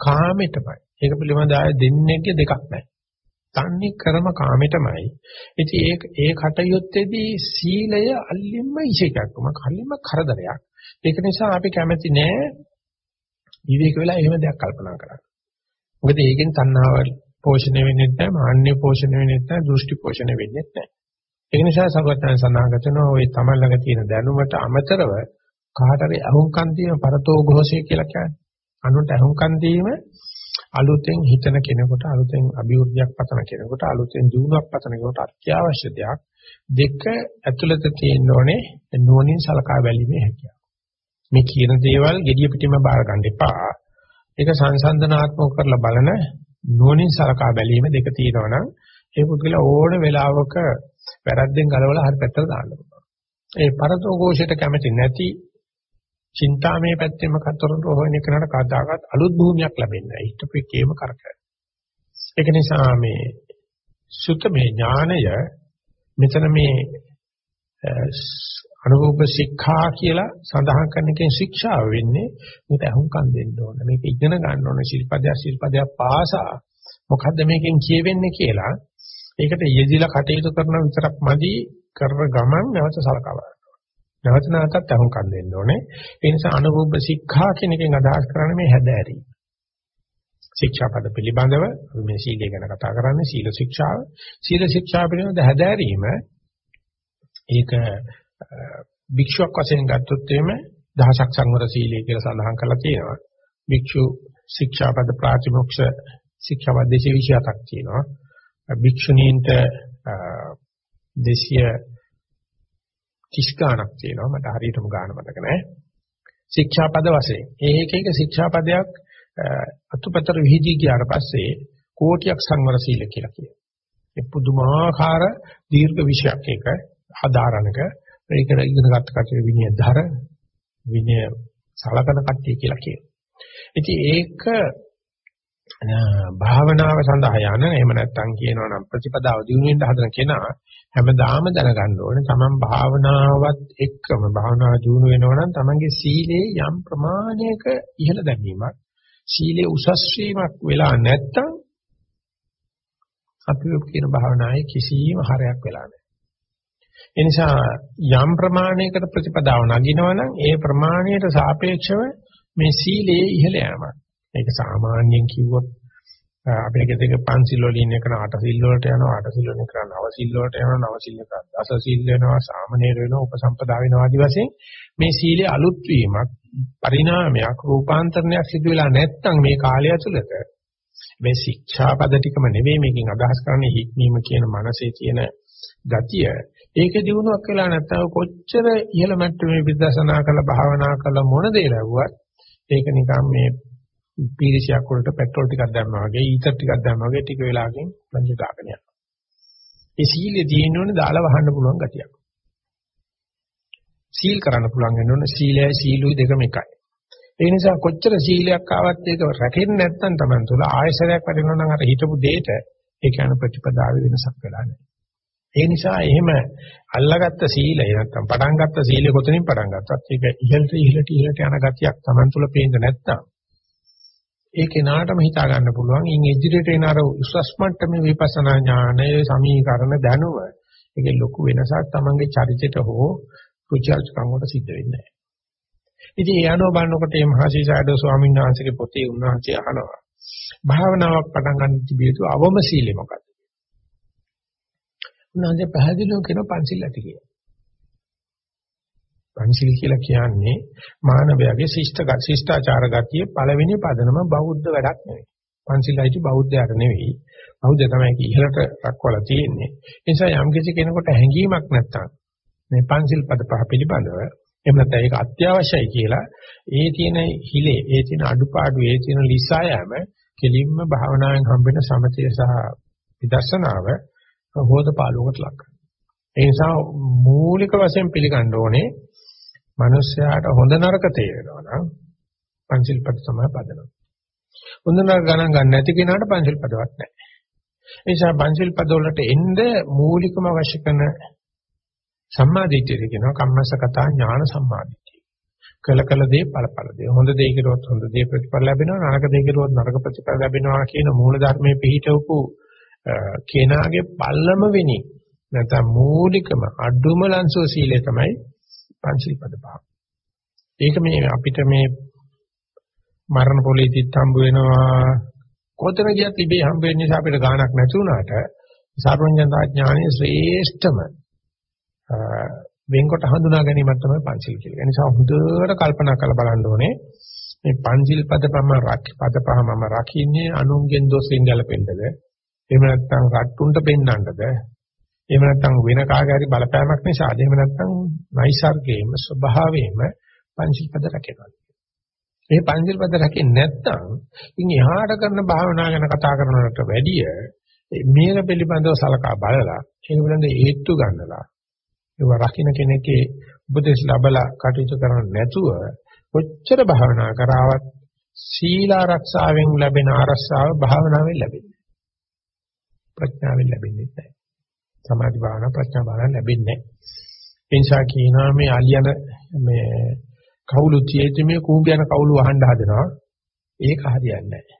කාමෙටමයි. ඒක පිළිබඳ ආය දෙන්නේගේ දෙකක් නැහැ. තන්නේ කරම කාමෙටමයි. ඉතින් ඒ ඒ කටයුත්තේදී සීලය අල්ලින්ම ඉෂේකක්ම කල්ලින්ම කරදරයක්. ඒක නිසා අපි කැමති නෑ විවේක වෙලා එහෙම දෙයක් කල්පනා කරන්න. මොකද ඒකෙන් තණ්හාව පෝෂණය වෙන්නේ නැහැ, මාන්නය පෝෂණය වෙන්නේ නැහැ, දෘෂ්ටි පෝෂණය වෙන්නේ නැහැ. ඒක නිසා සංගතයන් සඳහන් කරනවා ওই තමන් ළඟ තියෙන දැනුමට අමතරව කාට හරි අහුම්කම් දීම පරතෝ ഘോഷය කියලා කියන්නේ. අනුන්ට අහුම්කම් දීම අලුතෙන් හිතන කෙනෙකුට අලුතෙන් අභිවෘද්ධියක් පතන කෙනෙකුට අලුතෙන් ජීවණයක් පතන කෙනෙකුට අත්‍යවශ්‍ය දෙයක් දෙක ඇතුළත තියෙන්න ඕනේ නෝනින් සලකා බැලීමේ හැකියාව. මේ කියන දේවල් gediya pitima බාර ගන්න එපා. ඒක සංසන්දනාත්මක කරලා බලන නෝනින් සලකා බැලීම දෙක තියෙනවා නම් ඒ පුද්ගල ඕන වෙලාවක වැරද්දෙන් ගලවලා හරි පැත්තට දාන්න පුළුවන්. ඒ පරතෝഘോഷයට කැමති නැති චින්තාමේ පැත්තෙම කතරොන්ට හොයන කෙනාට කවදාකවත් අලුත් භූමියක් ලැබෙන්නේ නැහැ. හිතපු එකේම කරකැවෙන. ඒක නිසා මේ සුත්තමේ ඥානය මෙතන මේ අනුභව ශික්ෂා කියලා සඳහන් කරන එකෙන් ශික්ෂාව වෙන්නේ මේක අහුම්කම් දෙන්න ඕන. මේක ඉගෙන ගන්න ඕන ශිල්පදයක් ශිල්පදයක් පාසා මොකද්ද මේකෙන් කියවෙන්නේ කියලා ඒකට යෙදිලා කටයුතු කරන විතරක් මදි කරන ගමන් නැවත සලකා බලන්න. නැවත නැවතත් අහුම්කම් දෙන්න ඕනේ. ඒ නිසා අනුභව ශික්ෂා කියන එකෙන් අදහස් කරන්නේ මේ හැදෑරීම. ශික්ෂාපද පිළිබඳව මේ සීලය ගැන කතා කරන්නේ සීල ශික්ෂාව. සීල ශික්ෂා පිළිබඳ හැදෑරීම ඒක භික්ෂුවක් වශයෙන් ගත්තොත් එimhe දහසක් සංවර සීලය කියලා සඳහන් කරලා තියෙනවා. භික්ෂු ශික්ෂාපද ප්‍රාතිමොක්ෂ ශික්ෂාපද 227ක් තියෙනවා. භික්ෂුණීන්ට 200 30 ගාණක් තියෙනවා. මට හරියටම ගාණ මතක නැහැ. ශික්ෂාපද වශයෙන්. ඒ එක එක ශික්ෂාපදයක් අතුපතර විහිදී ගියාට පස්සේ කෝටියක් සංවර සීල කියලා කියනවා. ඒ පුදුමාකාර දීර්ඝ විෂයක් එක ආධාරණක. ඒක ඉගෙන ගත්ත කටේ විනය ධර විනය සලකන කට්ටිය කියලා කියනවා. ඉතින් ඒක භාවනාව සඳහා යන එහෙම නැත්නම් කියනවා නම් ප්‍රතිපදාව දිනු වෙන්න හදන කෙනා හැමදාම දැනගන්න ඕනේ තමන් භාවනාවත් එක්කම භාවනාව දිනු වෙනවා නම් තමන්ගේ සීලේ යම් ප්‍රමාණයක ඉහළ දැමීමක් සීලේ උසස් වීමක් වෙලා නැත්නම් අපි කියන භාවනාවේ කිසිම හරයක් වෙලා නැහැ. ඒ නිසා යම් ප්‍රමාණයකට ප්‍රතිපදාව නගිනවා නම් ඒ ප්‍රමාණයට සාපේක්ෂව මේ සීලේ ඉහළ යෑමක්. ඒක සාමාන්‍යයෙන් කිව්වොත් අපේ ගෙදර පන්සිල් වලින් එක නාට සිල් වලට යනවා ආට සිල් වලින් කරා නව සිල් වලට යනවා නව සිල් එක දස සිල් වෙනවා සාමනීර වෙනවා උපසම්පදා වෙනවා ආදි වශයෙන් මේ සීලේ අලුත් වීමක් පරිණාමයක් රූපාන්තරණයක් සිදු වෙලා නැත්නම් මේ කාලය ඇතුළත මේ ශික්ෂාපද ටිකම නෙවෙයි මේකෙන් අදහස් කරන්නේ හික්මීම කියන මනසේ තියෙන ගතිය. ඒක දිනුවක් වෙලා නැත්නම් කොච්චර ඉහළ මට්ටමේ විදර්ශනා කළ භාවනා කළ මොන දේ ලැබුවත් ඒක නිකන් මේ පීරිසියක් වලට පෙට්‍රල් ටිකක් දැම්මා වගේ ඊතර ටිකක් දැම්මා වගේ ටික වෙලාවකින් ලංජ ගාගෙන යනවා. ඒ සීලේ තියෙන්න ඕනේ දාලා වහන්න පුළුවන් ගතියක්. සීල් කරන්න පුළුවන් වෙන්න ඕනේ සීලයයි සීලුයි දෙකම එකයි. ඒ නිසා කොච්චර සීලයක් ආවත් ඒක රැකෙන්නේ නැත්නම් Taman තුල ආයසරයක් වැඩෙනවා නම් අර හිතපු දෙයට ඒ කියන ප්‍රතිපදාවේ වෙනසක් වෙලා නැහැ. ඒ නිසා එහෙම අල්ලාගත්ත සීලය නැත්නම් පටන් ගත්ත සීලය කොතනින් පටන් ගත්තත් ඒක ඉහළට ඉහළට ඉහළට යන ගතියක් Taman තුල පේන්න නැත්නම් ඒ කෙනාටම හිතා ගන්න පුළුවන් ඉන් ඉදිරියට එන අර උසස් මට්ටමේ විපස්සනා ඥානය සමීකරණ දැනුව ඒකේ ලොකු වෙනසක් තමන්ගේ චරිතයට හෝ රුචර්ජකම් වලට සිද්ධ වෙන්නේ නැහැ. ඉතින් ඒ අනුව බලනකොට මේ මහසීසාරද ස්වාමීන් වහන්සේගේ පොතේ උන්වහන්සේ අහනවා භාවනාවක් පටන් ගන්න තිබිය යුතු අවම සීලය මොකක්ද? උන්වහන්සේ පැහැදිලිව කියන පංචිල් ඇති කියලා. පංචිල් කියලා කියන්නේ මානවයාගේ ශිෂ්ට ශිෂ්ටාචාර ගතිය පළවෙනි පදනම බෞද්ධ වැඩක් නෙවෙයි. පංචිල්යිටි බෞද්ධයාට නෙවෙයි. බෞද්ධ තමයි ඉහළට රක්වලා තියෙන්නේ. ඒ නිසා යම් කිසි කෙනෙකුට හැඟීමක් නැත්තම් මේ පංචිල් පද පහ පිළිබඳව එහෙම නැත්නම් ඒක අත්‍යවශ්‍යයි කියලා ඒ තියෙන හිලේ ඒ තියෙන අඩුපාඩු ඒ තියෙන ලිසායම කෙලින්ම භාවනාවෙන් හම්බෙන සමතය සහ විදර්ශනාව හොද පාළුවකට ලක් කරනවා. ඒ නිසා මූලික වශයෙන් පිළිගන්න ඕනේ මිනිස්යාට හොඳ නරක තේරෙනවා නම් පංචිල් පද තමයි පදනම. හොඳ නරක ගණන් ගන්න නැති කෙනාට පංචිල් පදවත් නැහැ. ඒ නිසා පංචිල් පද වලට එන්න මූලිකම අවශ්‍ය කරන සම්මාදිට්ඨිය කියනවා කම්මසකතා ඥාන සම්මාදිට්ඨිය. කළ කළ දේ ඵලඵල දේ. හොඳ දේ කෙරුවොත් හොඳ දේ ප්‍රතිඵල ලැබෙනවා නරක දේ කෙරුවොත් නරක ප්‍රතිඵල ලැබෙනවා කියන මූල ධර්මයේ පිහිටවපු කෙනාගේ පල්ලම වෙනි නැත්නම් මූලිකම අඩුම ලංසෝ සීලය තමයි පංචිල් පද පහ. ඒක මේ අපිට මේ මරණ පොලේදිත් හම්බ වෙනවා කොතන ගියත් ඉබේ හම්බ වෙන නිසා අපිට ගාණක් නැති වුණාට සර්වඥතා ඥානයේ ශ්‍රේෂ්ඨම වෙන්කොට හඳුනා ගැනීමක් තමයි පංචිල් කියලා. ඒ නිසා හොඳට කල්පනා කරලා බලන්න ඕනේ මේ පංචිල් පද පම රක් පද පහමම රකින්නේ අනුන්ගෙන් දොස්ෙන් ගැලපෙන්නද එහෙම නැත්නම් රට්ටුන්ට පෙන්වන්නද එහෙම නැත්නම් වෙන කාගේ හරි බලපෑමක් නිසාද එහෙම නැත්නම් නයිසර්ගයේම ස්වභාවයෙන්ම පංචිල් පද රැකෙනවා. මේ පංචිල් පද රැකෙන්නේ නැත්නම් ඉතින් එහාට කරන භාවනා ගැන කතා කරනවට වැඩිය මේක පිළිබඳව සලකා බලලා ඒක පිළිබඳව හේතු ගන්නලා ඒව රකින්න කෙනෙක්ගේ උපදේශ ලැබලා කටයුතු කරන්නේ නැතුව කොච්චර භාවනා කරාවත් සීල ආරක්ෂාවෙන් ලැබෙන ආරක්ෂාව භාවනාවෙන් ලැබෙන්නේ ප්‍රඥාවෙන් ලැබෙන්නේ නැහැ සමාධි භාවනා ප්‍රඥා භාවනා ලැබෙන්නේ නැහැ. ඒ නිසා කියනවා මේ අලියන මේ කවුළු තියෙද්දි මේ කූඹියන කවුළු වහන්න හදනවා. ඒක හරියන්නේ නැහැ.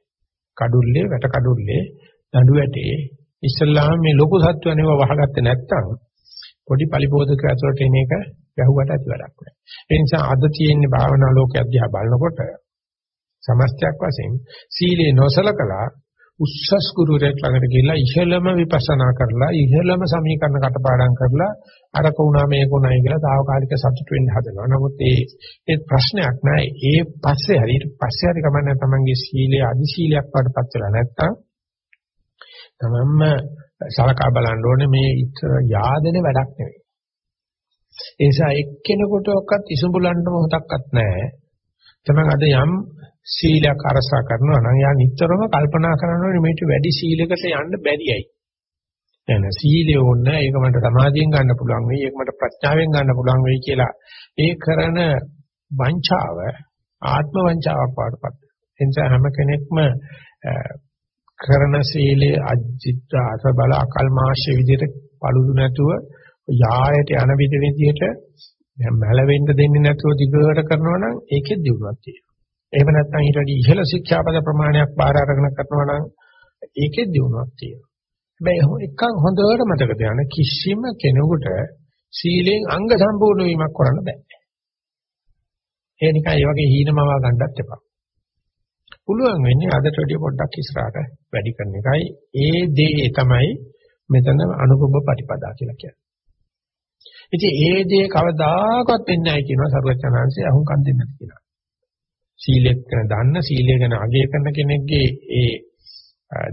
කඩුල්ලේ වැට කඩුල්ලේ නඩු වැටේ ඉස්සල්ලාම මේ ලොකු සත්වයන්ව වහගත්තේ නැත්තම් පොඩි පරිපෝධක ඇතුළට එන එක ගැහුවට ඇති වැඩක් නෑ. ඒ නිසා අද තියෙන භාවනා ලෝකයක් දිහා බලනකොට සමස්තයක් වශයෙන් සීලේ නොසලකලා උස්සස් ගුරුරෙක් ළඟට ගිහිල්ලා ඉහළම විපස්සනා කරලා ඉහළම සමීකරණ කටපාඩම් කරලා අරක උනා මේක උනායි කියලා తాවකාලික සතුට වෙන්න හදනවා. නමුත් ඒ ඒ ප්‍රශ්නයක් නෑ. ඒ පස්සේ හරි ඊට පස්සේ හරි කමන්නේ තමන්ගේ සීලය අදි සීලයක් වඩපත් වෙලා නැත්තම් තමන්ම සලකා බලන්න ඕනේ මේ යාදෙන වැඩක් නෙවෙයි. ඒ නිසා එක්කෙනෙකුටවත් ඉසුඹලන්න මොහොතක්වත් නැහැ. තමන් අද යම් සීලයක් අරසා කරනවා නම් යා නිතරම කල්පනා කරනවා මේට වැඩි සීලයකට යන්න බැරියයි. එන සීලය ඕනේ ඒක මට සමාධියෙන් ගන්න පුළුවන් වෙයි ඒක මට ප්‍රඥාවෙන් ගන්න පුළුවන් වෙයි කියලා ඒ කරන වංචාව ආත්ම වංචාවක් වඩපත්. එනිසා හැම කෙනෙක්ම කරන සීලේ අජිත්ත අසබල අකල්මාශය විදිහට paludu නැතුව යායට යන විදිහ විදිහට මැලවෙන්න දෙන්නේ නැතුව දිගට කරනවා නම් ඒකෙත් දියුණුවක් තියෙනවා. එහෙම නැත්නම් ඊට වඩා ඉහළ ශික්ෂාපද ප්‍රමාණයක් බාර අරගෙන කරනවා නම් ඒකෙත් දියුණුවක් තියෙනවා. හැබැයි එකක් හොඳට මතක තියාගන්න කිසිම කෙනෙකුට සීලෙන් අංග සම්පූර්ණ වීමක් කරන්න බෑ. ඒ නිකන් ඒ වගේ හීනමවා ගන්නත් එපා. පුළුවන් වෙන්නේ අදට වැඩිය පොඩ්ඩක් ඉස්සරහට වැඩි කරන එකයි. ඒ දේ තමයි මෙතන අනුභව ප්‍රතිපදා කියලා කියන්නේ. ඉතින් ඒ දේ කවදාකවත් වෙන්නේ නැහැ කියනවා සරුවචනාංශය අහුම්කම් දෙන්නත් කියලා. සීලෙත් ගැන දන්න සීලය ගැන අගය කරන කෙනෙක්ගේ ඒ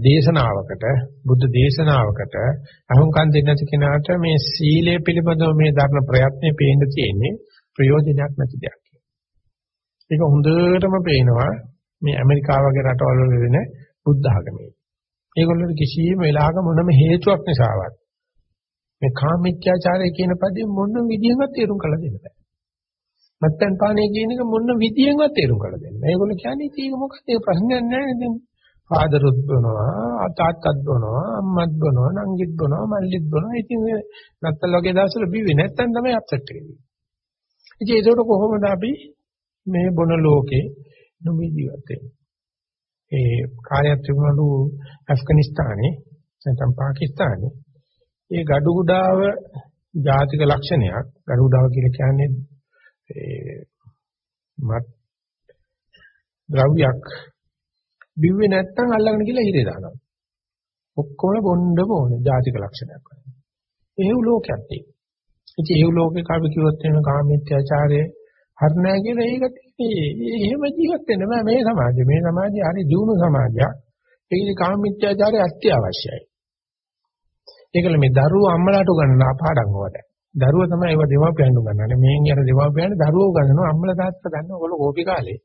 දේශනාවකට බුද්ධ දේශනාවකට අහුම්කම් දෙන්නත් කෙනාට මේ සීලය පිළිබඳව මේ ධර්ම ප්‍රයත්නේ පේන්න තියෙන්නේ ප්‍රයෝජනයක් නැති දෙයක්. ඒක හොඳටම පේනවා මේ ඇමරිකාව වගේ රටවල් වල වෙන බුද්ධ ආගමේ. ඒගොල්ලෝ කිසියම් වෙලාවක මොනම හේතුවක් නිසාවත් මේ කාමීත්‍යාචාරය කියන පදේ මොන විදියෙන්වත් තේරුම් කරලා දෙන්න බෑ. මත්පැන් පානය කියන එක මොන විදියෙන්වත් තේරුම් කරලා දෙන්න. ඒගොල්ලෝ කියන්නේ ඒක මොකක්ද ඒ ප්‍රශ්නයක් නැහැ නේද? ආදරුත් බොනවා, තාත්තත් බොනවා, අම්මත් බොනවා, නංගිත් බොනවා, මල්ලිත් බොනවා. ඉතින් නැත්තල් වගේ දවස්වල බිව්වේ නැත්තම් තමයි අප්සෙට් එකේ. ඉතින් ඒකට කොහොමද අපි මේ බොන ලෝකේ නොමි ජීවත් වෙන්නේ? ඒ කාර්යයක් තිබුණලු ඇෆ්ගනිස්තානේ නැත්නම් පාකිස්තානේ ඒ gadu gudaව ජාතික ලක්ෂණයක් gadu gudaව කියලා කියන්නේ ඒ මත් ද්‍රව්‍යයක් බිව්වේ නැත්තම් අල්ලගෙන ගිහලා හිරේ දානවා. ඔක්කොම බොණ්ඩම ඕනේ ජාතික ලක්ෂණයක් වගේ. එහෙව් ලෝකයක් තියෙනවා. ඉතින් එහෙව් ලෝකේ කවි කිව්වොත් එහෙම කාමීත්‍යාචාරයේ හරිනෑ කියලා ඒක එහෙම ජීවත් වෙන්න බෑ මේ සමාජය. මේ සමාජය හරි දියුණු සමාජයක්. ඒකේ කාමීත්‍යාචාරය අත්‍යවශ්‍යයි. ඒකල මේ දරුවෝ අම්මලාට උගන්වන පාඩම් වලට. දරුවෝ තමයි ඒව දෙමාපියන් උගන්වන්නේ. මේන් යන දෙමාපියන් දරුවෝ උගන්වනවා අම්මලා තාත්තා දන්නවා ඔයගොල්ලෝ කෝපි කාලේ.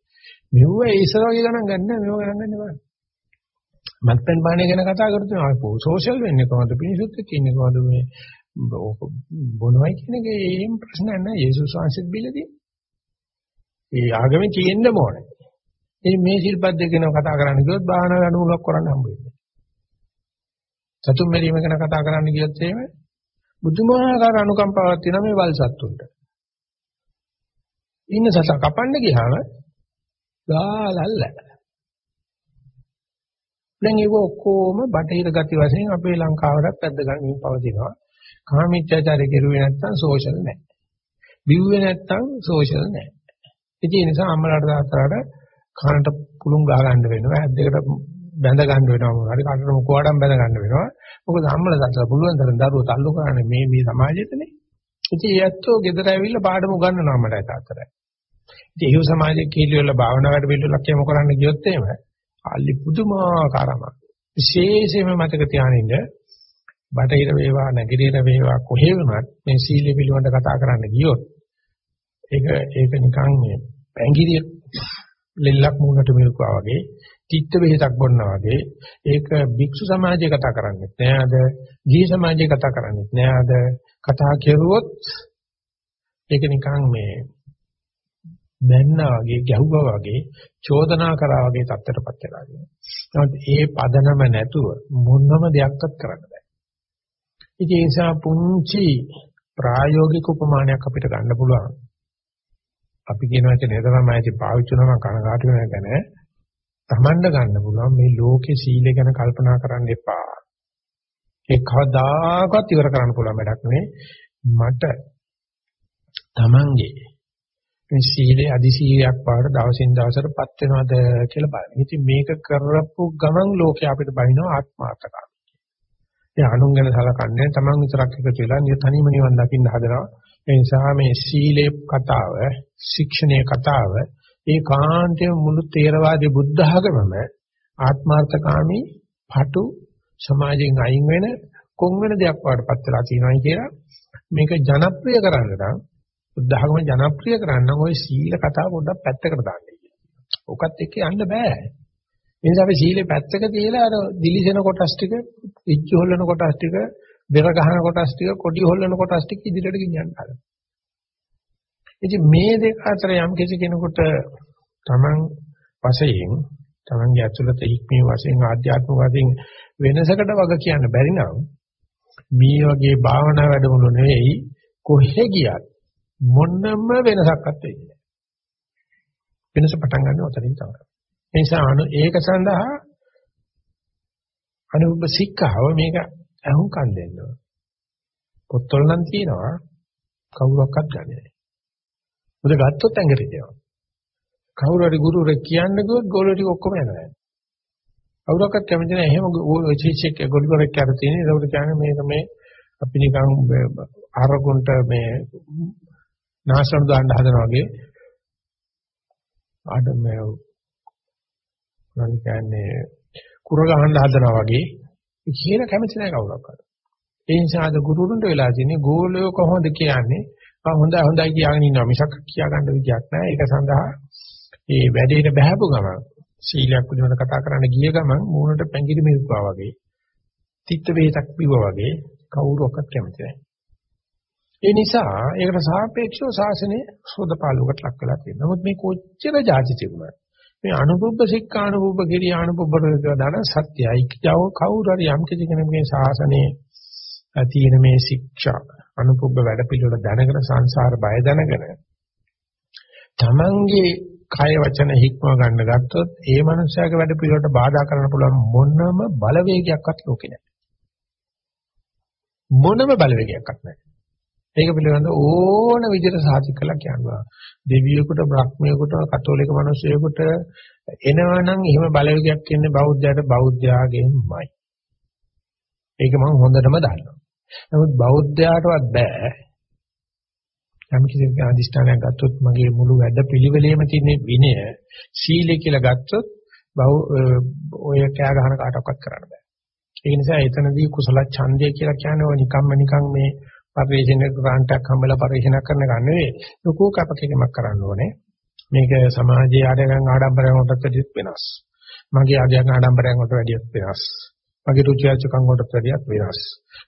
මෙව්ව ඉස්සර වගේ ගණන් ගන්න මේව ගණන් ගන්න බෑ. මත්පැන් පානය ගැන කතා කරද්දී ආපෝ සෝෂල් වෙන්නේ කොහොමද පිනිසුත් එක්ක ඉන්නේ කොහොමද මේ බොනවයි කියන එකේ එහෙම ප්‍රශ්නයක් නෑ යේසුස් වහන්සේත් බිලදී. ඒ ආගමේ තියෙන්න ඕනේ. ඉතින් මේ ශිල්පත් දෙක ගැන කතා කරන්න ගියොත් බාහන වැඩමුළුවක් කරන්න හම්බ වෙන්නේ. සතුන් මැරීම ගැන කතා කරන්න කියොත් එහෙම බුදුමාහාකාර අනුකම්පාවක් තියෙනවා මේ වල් සත්තුන්ට. ඉන්න සතා කපන්න ගියාම ගාලල්ල. දැන් ඒක ඔක්කොම බටහිර ගති වශයෙන් අපේ ලංකාවටත් පැද්ද ගන්න පවතිනවා. කාමීච්ඡාචාරය කෙරුවේ නැත්තම් සෝෂල් නැහැ. බිව්වේ නැත්තම් සෝෂල් නැහැ. ඉතින් ඒ නිසා අම්මලාට තාත්තලාට කනට පුළුන් ගහ ගන්න වෙනවා. ඇද්දකට බැඳ ගන්න වෙනවා මොනවා හරි කටට මුඛවඩම් බැඳ ගන්න වෙනවා මොකද අම්මලා තාත්තලා පුළුවන් තරම් දරුවෝ තල්ලු කරන්නේ මේ මේ සමාජයේතනේ ඉතින් ඒ ඇත්තෝ ගෙදර ඇවිල්ලා පාඩම උගන්වනවා මට තාත්තට ඉතින් ඒ සමාජයේ කීලිවල භාවනා වැඩ පිළිවෙලක් යම කරන්න ගියොත් එහෙම අලි පුදුමාකාරම විශේෂයෙන්ම මතක තියානින්න බටහිර වේවා නැගිරිර වේවා කොහේ වුණත් මේ සීල පිළිබඳ කතා කරන්න ගියොත් ඒක ඒක නිකන් මේ පැංගිරිය ලෙල්ලක් මූණට මිල්කුවා වගේ තිත්ත බෙහෙතක් බොන්නා වගේ ඒක භික්ෂු සමාජයේ කතා කරන්නේ නෑ අද ගිහි සමාජයේ කතා කරන්නේ නෑ අද කතා කෙරුවොත් ඒක නිකන් මේ බැන්නා වගේ ගැහුවා වගේ චෝදනා කරා වගේ තත්ත්වයටපත් වෙලා තියෙනවා. ඒ පදනම නැතුව මොනම දෙයක්වත් කරන්න බෑ. ඉතින් ඒ නිසා පුංචි ප්‍රායෝගික උපමානයක් අපිට ගන්න පුළුවන්. අපි කියන වචනේ තමයි ඉතින් පාවිච්චි කරනවා කනගාටු වෙන එක නෑ. තමන්ට ගන්න පුළුවන් මේ ලෝකේ සීලය ගැන කල්පනා කරන්න එපා. ඒ කවදාකවත් ඉවර කරන්න පුළුවන් වැඩක් නෙවෙයි. මට තමන්ගේ මේ සීලේ අදි සීලයක් පාඩ දවසින් දවසටපත් වෙනවද කියලා බලන්න. ඉතින් මේක කරපු ගමන් ලෝකේ අපිට බහිනවා ආත්මාර්ථකාමී. ඒ අනුන් ගැන සලකන්නේ තමන් විතරක් එකතු වෙලා නිය තනියම නිවන් දකින්න හදනවා. ඒ නිසා මේ සීලේ කතාව, ශික්ෂණයේ කතාව ඒ කාන්තේ මුළු තේරවාදී බුද්ධ ආගමම ආත්මార్థකාමී පාටු සමාජයෙන් අයින් වෙන කොන් වෙන දෙයක් වඩපත් වෙලා තියෙනවායි කියලා මේක ජනප්‍රිය කරන්න නම් බුද්ධ ආගම ජනප්‍රිය කරන්න ওই සීල කතාව පොඩ්ඩක් පැත්තකට දාන්න කියලා. ඔකත් එක්ක යන්න බෑ. ඒ නිසා අපි සීලේ පැත්තක තියලා අර දිලිසෙන කොටස් ටික, ඉච්ච හොල්ලන කොටස් ටික, බෙර ගහන කොටස් ටික, කොඩි හොල්ලන කොටස් ටික ඉදිරියට ගෙනියන්න හදනවා. ඉතින් මේ දෙක අතර යම් කිසි කෙනෙකුට Taman වශයෙන් Tamanගේ ඇතුළත ඉක්මී වශයෙන් ආධ්‍යාත්මික වශයෙන් වෙනසකට වග කියන්න බැරි නම් මේ වගේ භාවනා වැඩමුළු නෙවෙයි කොහෙ ගියත් මොනම වෙනසක්වත් වෙන්නේ නැහැ. වෙනස පටන් ගන්න ඔතනින් තමයි. ඒ නිසා අනු ඒක සඳහා අනුබ සික්ඛාව මේක අහුම්කම් දෙන්නවා. පොත්වල නම් තියෙනවා කවුරක්වත් ගන්නේ නැහැ. මොකද ගත්තොත් ඇඟට දෙනවා. කවුරු හරි ගුරුවරයෙක් කියන්න ගියොත් ගෝල ටික ඔක්කොම යනවා. කවුරක්වත් කැමති නැහැ එහෙම ඔය ශිෂ්‍යෙක් ගුරුවරයෙක් කර තියෙන. ඒකට කියන්නේ මේක මේ අපි නිකන් ආරගොන්ට මේ නාශන දාන්න හදනවා වගේ ආඩ මේ මම කියන්නේ කුර ගහන්න හදනවා වගේ කියන කැමති නැහැ කවුරක්වත්. ඒ නිසා අද ගුරුතුන්ට වෙලා තියෙන්නේ ගෝලය කොහොමද කියන්නේ? ආ හොඳයි හොඳයි කියලාගෙන ඉන්නවා මිසක් කියා ගන්න විදියක් නැහැ. ඒක සඳහා ඒ වැඩේට බහැපු ගමන් සීලයක් පිළිබඳ කතා කරන්න ගිය ගමන් මූණට පැංගිරි මිරිකුවා වගේ තිත්ත වේතක් පිවුවා වගේ කවුරුවක්වත් කැමති නැහැ. ඒ නිසා ඒකට සාපේක්ෂව ශාසනය සෝදපාලුවකට ලක් වෙලා තියෙනවා. නමුත් මේ කොච්චර જાති තිබුණා මේ අනුභව සික්ඛානුභව කිරිය අනුභව දාන සත්‍යයි කියව කවුරු හරි යම් කිසි කෙනෙක් මේ ශාසනයේ තියෙන මේ ශික්ෂා අනුභව වැඩ පිළිවෙල දැනගෙන සංසාර බය දැනගෙන තමන්ගේ කය වචන හික්ම ගන්න ගත්තොත් ඒ මනුස්සයාගේ වැඩ පිළිවෙලට බාධා කරන්න පුළුවන් මොනම බලවේගයක්වත් ලෝකේ නැහැ. මොනම බලවේගයක්වත් නැහැ. ඒක පිළිබඳ ඕන විදිහට සාතික කළා කියනවා. දෙවියෙකුට, බ්‍රහ්මයෙකුට, කතෝලික මිනිසෙකුට එනවනම් එහෙම බලවේගයක් ඉන්නේ බෞද්ධයට බෞද්ධයාගෙන්මයි. ඒක මම හොඳටම දන්නවා. නමුත් බෞද්ධයාටවත් බෑ යම් කිසි අධිෂ්ඨානයක් ගත්තොත් මගේ මුළු වැඩ පිළිවෙලේම තියෙන විනය සීලය කියලා ගත්තොත් ඔය කෑ ගහන කාටවත් කරන්න බෑ. ඒ නිසා එතනදී කුසල ඡන්දය කියලා කියන්නේ ඔය නිකම්ම නිකම් මේ පරිශන ග්‍රාන්ටයක් හම්බලා පරිශන කරන ගන්න නෙවෙයි. ලොකු කැපකිරීමක් කරන්න ඕනේ. මේක සමාජයේ ආඩගම් ආඩම්බරයන් වලට වෙනස්. මගේ ආගයන් ආඩම්බරයන් වලට වැඩියක් වෙනස්. මගේ රුචි අරුචිකම් වලට වැඩියක් වෙනස්.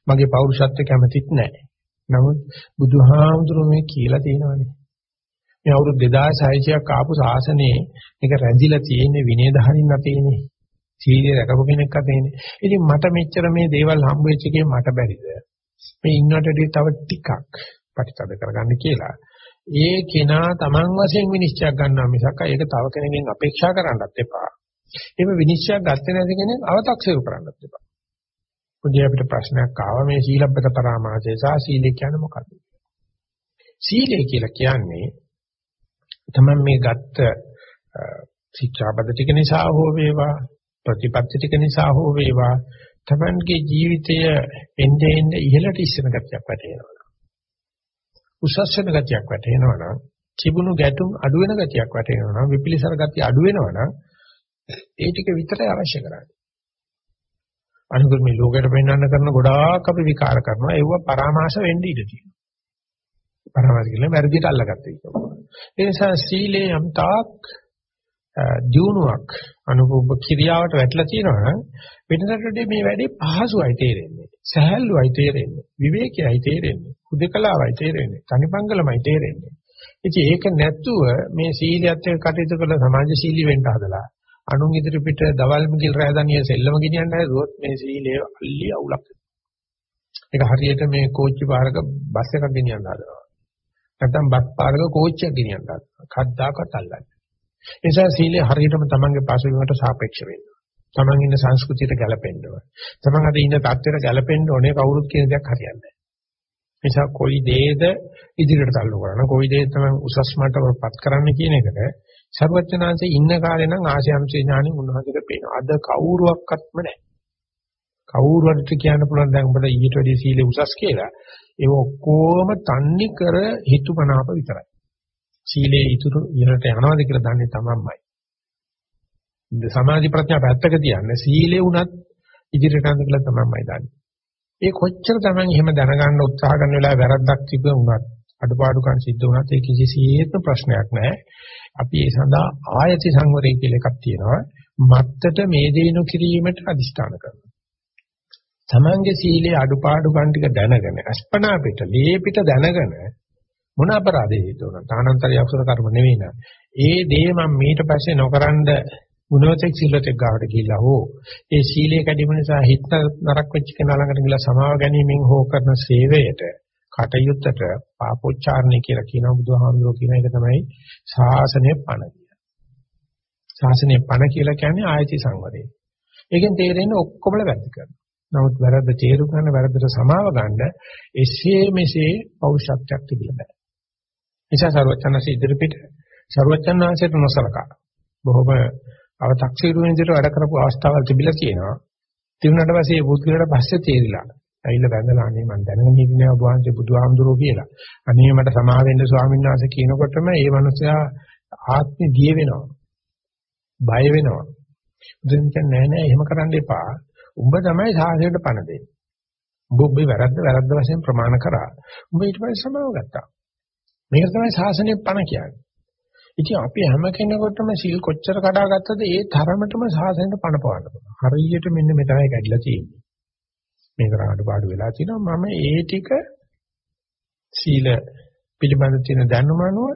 මගේ පෞරුෂත්වය කැමතිත් නැහැ. නමුත් බුදුහාමුදුරුවෝ මේ කියලා තියෙනවානේ. මේ අවුරුදු 2600ක් ආපු ශාසනයේ මේක රැඳිලා තියෙන්නේ විනයධාරින් අතේනේ. සීලිය රැකපු කෙනෙක් අතේනේ. ඉතින් මට මෙච්චර මේ දේවල් හම්බ වෙච්ච එකේ මට බැරිද? මේ ඉන්නටදී තව ටිකක් ප්‍රතිතද කරගන්න කියලා. ඒ කෙනා Taman වශයෙන් විනිශ්චය ගන්නවා මිසක් ඒක තව කෙනෙක්ගෙන් අපේක්ෂා කරන්නත් එපා. එහෙම විනිශ්චයක් ගත්තේ නැති කෙනෙක් අව탁සිරු කරන්නත් එපා. පොඩි අපිට ප්‍රශ්නයක් ආවා මේ සීලබ්බත පරාමාසය සහ සීලය කියන්නේ මොකක්ද? සීලය කියලා කියන්නේ තමයි මේ ගත්ත ශික්ෂාපද ටික නිසා හෝ වේවා ප්‍රතිපත්ති ටික නිසා හෝ වේවා තමන්ගේ ජීවිතය එnde end ඉහළට ඉස්සන ගතියක් වැටෙනවා. උසස් වෙන ගතියක් වැටෙනවා නම් තිබුණු ගැටුම් අඩු වෙන ගතියක් වැටෙනවා නම් විපිලිසර ගතිය අඩු වෙනවා නම් ඒ ටික විතරයි අවශ්‍ය කරන්නේ. අනිකුත් මේ ලෝකයට පෙන්වන්න කරන ගොඩාක් අපි විකාර කරනවා ඒව පරාමාස වෙන්න ඉඩ තියෙනවා. පරාමාස කියන්නේ වැරදිට අල්ලගත්තේ කියලා. ඒ නිසා සීලේ යම් තාක් දියුණුවක් අනුභව ක්‍රියාවට වැටලා තියෙනවා නම් වෙනදටදී මේ වැඩේ පහසුවයි තේරෙන්නේ. සහැල්ලුවයි තේරෙන්නේ. විවේකයයි තේරෙන්නේ. හුදකලාවයි තේරෙන්නේ. තනිපංගලමයි තේරෙන්නේ. ඉතින් ඒක නැතුව මේ සීලියත් එක්ක කටයුතු කළ සමාජශීලී වෙන්න හදලා අනුන් ඉදිරි පිට දවල් මිගිල් රෑදනිය සෙල්ලම ගෙනියන්න හැදුවොත් මේ සීලය අල්ලි අවුලක්. ඒක හරියට මේ කෝච්චි පාරක බස් එකක් ගෙනියන්න හදනවා. නැත්නම් බස් පාරක කෝච්චියක් ගෙනියන්න හදනවා. කද්දාකත් අල්ලන්නේ. ඒ නිසා සීලය හරියටම තමන්ගේ පසුබිමට සාපේක්ෂ වෙන්න. තමන් ඉන්න සංස්කෘතියට ගැලපෙන්න ඕන. තමන් අද ඉන්න තත්ත්වයට ගැලපෙන්න ඕනේ කවුරුත් කියන දෙයක් හරියන්නේ නැහැ. නිසා කොයි දේද ඉදිරියට තල්ලු කරන කොයි දේ තමයි උසස් මට්ටමටපත් කරන්න කියන එකට සර්වඥාන්සේ ඉන්න කාලේ නම් ආශයම්සේ ඥානෙ උන්වහන්සේට පේනවා. අද කවුරුවක්වත්ම නැහැ. කවුරුවන්ට කියන්න පුළුවන් දැන් උඹට ඊට වැඩි සීලෙ උසස් කියලා. ඒ ඔක්කොම තන්නේ කර හිතුමනාප විතරයි. සීලේ ඉතුරු ඉහළට යනවාද කියලා දන්නේ තමන්මයි. සමාධි ප්‍රඥා පැත්තක තියන්න සීලේ උනත් ඉදිරියට යන්න කියලා තමන්මයි දන්නේ. ඒ කොච්චර තමන් එහෙම දැනගන්න උත්සාහ කරන වෙලාවේ වැරද්දක් තිබුණත් අඩපාඩුකම් සිද්ධ වුණත් ඒ කිසිසේත්ම ප්‍රශ්නයක් නැහැ. අපි ඒ සඳහා ආයති සංවරය කියලා එකක් තියෙනවා. මත්තට මේ දේනු කිරීමට අදිෂ්ඨාන කරනවා. තමන්ගේ සීලේ අඩුපාඩුකම් ටික දැනගෙන අස්පනා පිට ලේ පිට දැනගෙන මොන අපරාධේ හිතුණා. තානන්තරය අකුසල කර්ම නෙවෙයි නා. ඒ දේ මම මීට පස්සේ නොකරනද ගුණවතෙක් සිල්වතෙක් ගාවට ගිහිල්ලා හෝ ඒ සීලය කැඩීම නිසා හිත නරක වෙච්ච කෙනා ළඟට ගිහිල්ලා සමාව ගැනීමෙන් හෝ කරන සේවයට කටයුත්තට පාපෝච්චාරණය කියලා කියන බුදුහාමුදුරුවෝ කියන එක තමයි ශාසනය පණ කියන්නේ. ශාසනය පණ කියලා කියන්නේ ආයති සංවරය. ඒකෙන් තේරෙන්නේ ඔක්කොමල වැරදි කරනවා. නමුත් වැරද්ද තේරු ගන්න වැරද්දට සමාව ගන්න එසේ මෙසේ පෞරුෂත්වයක් තිබිලා බෑ. නිසා සර්වචනසේ ඉදිරිපිට සර්වචන්නාංශයට නොසලකා. බොහොම අව탁සීරු වෙන විදිහට වැඩ කරපු අවස්ථාවල් තිබිලා තියෙනවා. තිබුණාට පස්සේ බුද්ධිලට පස්සේ තේරිලා. ඇවිල්ලා වැඳලා අනේ මම දැනගෙන හිටියේ ඔබ වහන්සේ බුදුහාමුදුරුවෝ කියලා. අනේ මට සමා වෙන්න ස්වාමීන් වහන්සේ කියනකොටම ඒ මනුස්සයා ආත්මෙ දිය වෙනවා. බය වෙනවා. බුදුන් කියන්නේ නෑ නෑ එහෙම කරන්න එපා. උඹ තමයි සාහසයට පණ දෙන්නේ. උඹ ඔබේ වැරද්ද වැරද්ද වශයෙන් ප්‍රමාණ කරා. උඹ ඊට පස්සේ සමාව ගත්තා. මේක තමයි සාසනයේ පණ කියන්නේ. ඉතින් අපි හැම කෙනෙකුටම සීල් කොච්චර කඩාගත්තද ඒ තරමටම සාසනයට පණ පවන්න පුළුවන්. හරියට මෙන්න මෙතනයි කැඩිලා තියෙන්නේ. මේක රාඩ පාඩු වෙලා තිනවා මම ඒ ටික සීල පිළිබඳ තියෙන දැනුම අනුව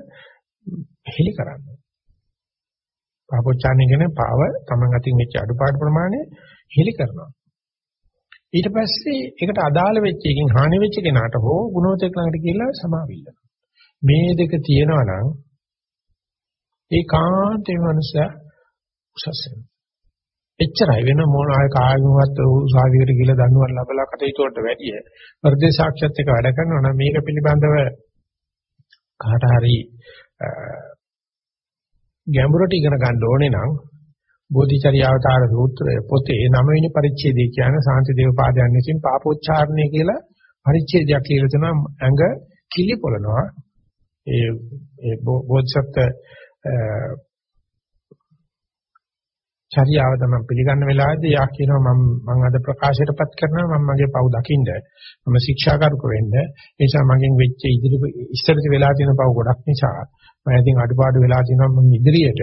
හෙලි කරන්න. පාපොච්චාරණය කියන පාව තමන් අතින් වෙච්ච අඩුපාඩු ප්‍රමාණය හෙලි කරනවා. ඊට පස්සේ ඒකට අදාළ වෙච්ච එකකින් හානි වෙච්ච කෙනාට හෝ ගුණෝතෙක් ළඟට ගිහිල්ලා සමාවිල්ල. මේ දෙක තියෙනවා නම් ඒකාන්තේ මනුස්සයා උසස් වෙනවා. එච්චරයි. වෙන මොන ආය කායිමවත් උසාවියකට ගිහලා දන්නුවක් ලැබලා කටයුතු වලට වැඩිය වර්ධේ සාක්ෂාත් එක වැඩ කරනවා නම් මේක පිළිබඳව කාට හරි ගැඹුරට ඉගෙන ගන්න ඕනේ නම් බෝධිචර්යාවතාර සූත්‍රය පොතේ 9 වෙනි පරිච්ඡේදය කියන සාන්ති දේවපාදයන් විසින් පාපෝච්චාරණය කියලා පරිච්ඡේදයක් කියලා තියෙනවා ඇඟ කිලිපොළනවා ඒ ඒ බෝධිසත්ව චර්යාව තමයි පිළිගන්න වෙලාවේදී යා කියනවා මම මම අද ප්‍රකාශයටපත් කරනවා මම මගේ පව් දකින්න මම ශික්ෂාකාරක වෙන්න. ඒ නිසා මගෙන් වෙච්ච ඉදිරි ඉස්සරට වෙලා තියෙන පව් ගොඩක් නිසා මම ඉතින් අඩපාඩු වෙලා තියෙනවා මම ඉදිරියට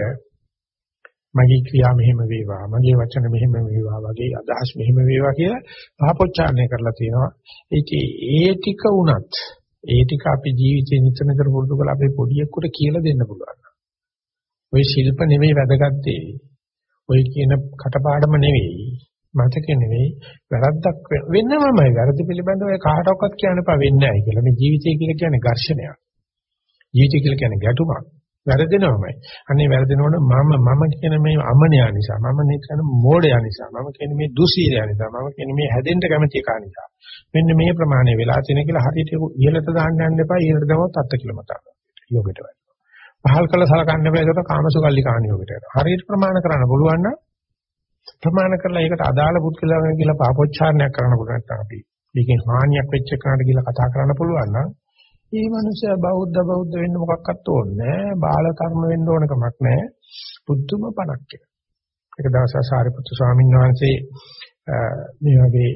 මගේ ක්‍රියා මෙහෙම වේවා මගේ වචන මෙහෙම වේවා වගේ අදහස් මෙහෙම වේවා කියලා පහපොච්චාරණය කරලා තියෙනවා. ඒකේ ඒ ටික වුණත් ඒ ටික අපි ජීවිතේ නිතර නිතර පුරුදු කරලා අපේ පොඩියෙකුට කියලා දෙන්න පුළුවන්. ওই ශිල්ප නෙවෙයි වැදගත් ඔය කියන කටපාඩම නෙවෙයි මතක නෙවෙයි වැරද්දක් වෙන්නමමයි වැරදි පිළිබඳව කාටවත් කියන්න එපා වෙන්නේ නැහැ කියලා. මේ ජීවිතය කියලා කියන්නේ ඝර්ෂණයක්. ජීවිතය කියලා කියන්නේ ගැටුමක්. වැරදෙනවමයි. අනේ වැරදෙනවන මම මම කියන මේ අමනයා නිසා මම නිකන් මෝඩයා නිසා මම කියන මේ දුසීලයා නිසා මම කියන මේ හැදෙන්න කැමති එක නිසා මෙන්න මේ ප්‍රමාණය වෙලා තියෙන කියලා හරියට ඉහළට දාන්න යන්න එපා ඉහළට දාමොත් අත්ති කියලා මතක යෝගයට වෙයි. පහල් කළ සලකන්න බෑ ඒකට කාමසුකල්ලි කාණියෝගට යනවා. හරියට ප්‍රමාණ කරන්න පුළුවන් නම් ප්‍රමාණ කරලා ඒකට අදාළ පුද්ගලයන් කියලා පාපොච්චාරණයක් කරන්න පුළුවන් නැත්නම් අපි මේකෙන් හානියක් වෙච්ච කෙනාට කියලා කතා කරන්න පුළුවන් නම් මේ මිනිස්සයා බෞද්ධ බෞද්ධ වෙන්න මොකක්වත් ඕනේ නැහැ. බාල කර්ම වෙන්න ඕන කමක් නැහැ. බුද්ධම පණක් කියලා. එක දවසක් සාරිපුත්තු ස්වාමීන් වහන්සේ මේ වගේ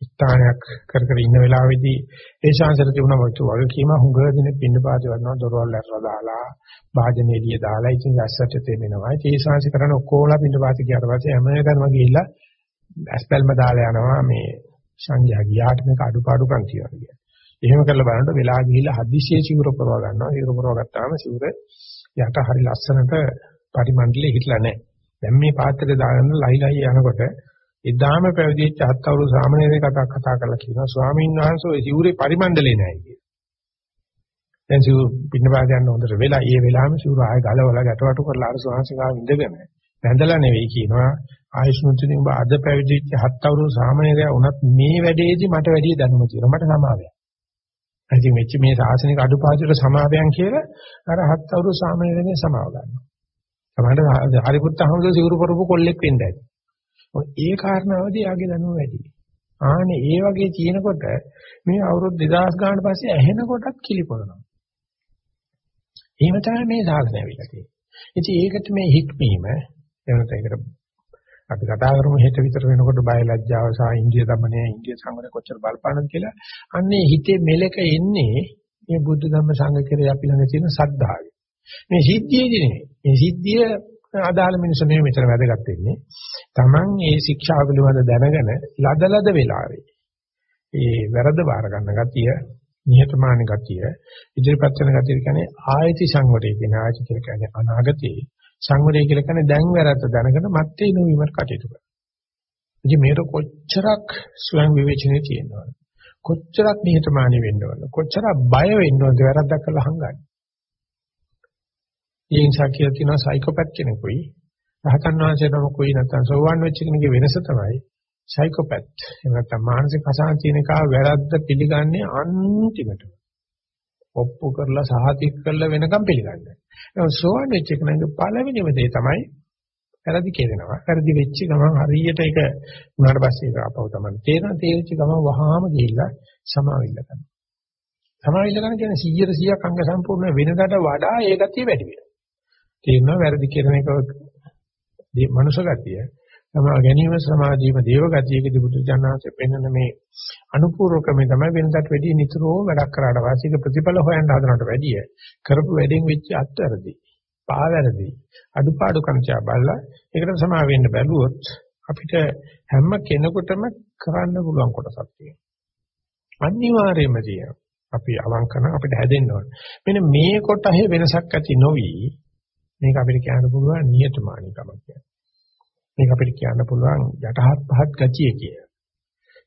ස්ථානයක් කර කර ඉන්න වෙලාවේදී ඒ ශාන්සර තිබුණා වගේ වගකීම හුඟ දෙනෙක් පින්න පාති වඩනවා දොරවල් ඇරලා දාලා වාජන එළිය දාලා ඉතින් ඇස්සට තෙමෙනවා ඒ ශාන්සි කරන ඔක්කොලා පින්න පාති ගියාට පස්සේ හැමදාම ගිහිල්ලා ඇස්පල්ම දාලා යනවා මේ සංඝයා ගියාට මේක අඩුපාඩුකම් කියලා කියනවා. එහෙම කරලා බලනකොට වෙලා ගිහිල්ලා හදිසියෙ සිවුර පරව ගන්නවා. සිවුර පරව ගත්තාම සිවුර යට හරි ලස්සනට පරිමණ්ඩලෙ හිටලා නැහැ. දැන් මේ පාත්‍රය දාගෙන ලයි ලයි යනකොට එදාම පැවිදිච්ච හත් අවුරුදු සාමණේරයෙක් කතා කතා කරලා කියනවා ස්වාමීන් වහන්සේ ඔය සිවුරේ පරිමණ්ඩලේ නැහැ කියලා. දැන් සිව් පින්නපාත යන හොඳට වෙලා ඒ වෙලාවෙම සිවුර ආයෙ ගලවලා ගැටවටු කරලා අර සෝහන්සිකාව ඉඳගෙන වැඳලා නෙවෙයි කියනවා ආයුෂ්මතුනි ඔබ අද පැවිදිච්ච හත් අවුරුදු සාමාන්‍යරයා වුණත් මේ වැඩේදී මට වැඩි දැනුම තියෙනවා මට සමාවයක්. ඉතින් මෙච්ච මේ සාසනික අඩුපාඩුවල සමාවයන් කියලා අර හත් අවුරුදු සාමාන්‍යරනේ සමාව ගන්නවා. සමහරවිට හරිපුත්ත හමුදු සිවුරු පරපු කොල්ලෙක් වෙන්න ඇති. ඒ කාරණාවදී යාගේ දැනුම වැඩි. ආනේ ඒ වගේ තියෙනකොට මේ අවුරුදු 2000 ගානක් පස්සේ ඇහෙනකොටත් කිලිපොළනවා. එහෙම තමයි මේ සාසනය ඇවිල්ලා තියෙන්නේ. ඉතින් ඒකට මේ හික්මීම එවනත ඒකට අපි කතා කරමු හෙට විතර වෙනකොට බය ලැජ්ජාව සහ ඉන්දිය දමනය ඉන්දිය සංවරය කොච්චර බලපානද කියලා. අන්නේ හිතේ මෙලක එන්නේ මේ බුද්ධ ධම්ම සංඝ කෙරේ අපි ළඟ තියෙන සද්ධාවයි. මේ සිද්ධියේදී නෙමෙයි. මේ සිද්ධිය අදාළ මිනිස්සු නෙමෙයි මෙතන වැදගත් වෙන්නේ. Taman මේ ශික්ෂාව පිළිබඳ දැනගෙන ලදලද වෙලාවේ ඒ වැරද්ද බාර ගන්න ගතිය, නිහතමානී ගතිය, ඉදිරිපත් කරන ගතිය කියන්නේ ආයති සංවරය කියන ආයති කියලා කියන්නේ අනාගතයේ සංවරය කියලා කියන්නේ දැන් වැරද්ද දැනගෙන මත්තේ නොවීමට කටයුතු කරනවා. ඉතින් මේක කොච්චරක් ස්වයං විවේචනයේ තියෙනවද? කොච්චරක් නිහතමානී වෙන්න ඕනද? කොච්චරක් බය වෙන්න ඕනද වැරද්දක් කළා හංගන්නේ? ඒ නිසා කියලා තියෙනවා සයිකෝපැත් කෙනෙකුයි රහතන් වහන්සේ නමකුයි නැත්නම් සෝවන් වෙච්ච කෙනෙකුගේ වෙනස තමයි සයිකෝපැත්. එහෙම නැත්නම් මානසික අසහන තියෙන කා වැරද්ද පිළිගන්නේ අන්තිමට. ඔප්පු කරලා සහතික කරලා වෙනකම් පිළිගන්නේ. ඒ සෝවන් වෙච්ච කෙනෙකුගේ පළවෙනිම දේ තමයි වැරදි කියනවා. වැරදි වෙච්ච ගමන් හරියට ඒක උනාට පස්සේ ඒක අපව තමයි තේරෙන තේරිච්ච ගමන් වහාම ගිහිල්ලා සමාවිල්ල කරනවා. සමාවිල්ල කරන කියන්නේ 100 100ක් අංග සම්පූර්ණ වෙනකට වඩා ඒ ගතිය වැඩි වෙනවා. තේරෙනවා වැරදි කරන එක මනුෂ්‍ය ගතිය. තමා ගැනීම සමාධියම දේව ගතියකදී බුදුජානනාංශයෙන් පෙන්වන මේ අනුපූර්ව ක්‍රමය තමයි වෙනදට වැඩි නිතරම වැඩක් කරාට වාසික ප්‍රතිඵල හොයන්න හදනවට වැඩිය කරපු වැඩෙන් වෙච්ච අත්වැරදි පාවැරදි අඩුපාඩු කන්චා බලලා ඒකට සමා වෙන්න බැලුවොත් අපිට හැම කෙනෙකුටම කරන්න පුළුවන් කොටසක් තියෙනවා. අනිවාර්යයෙන්ම තියෙනවා. අපි අවංකන අපිට හැදෙන්න ඕන. මෙන්න මේ කොටහේ වෙනසක් ඇති නොවි මේක අපිට කියන්න පුළුවන් නියතමානීකම කියන්නේ. මේක අපිට කියන්න පුළුවන් යටහත් පහත් ගතිය කිය.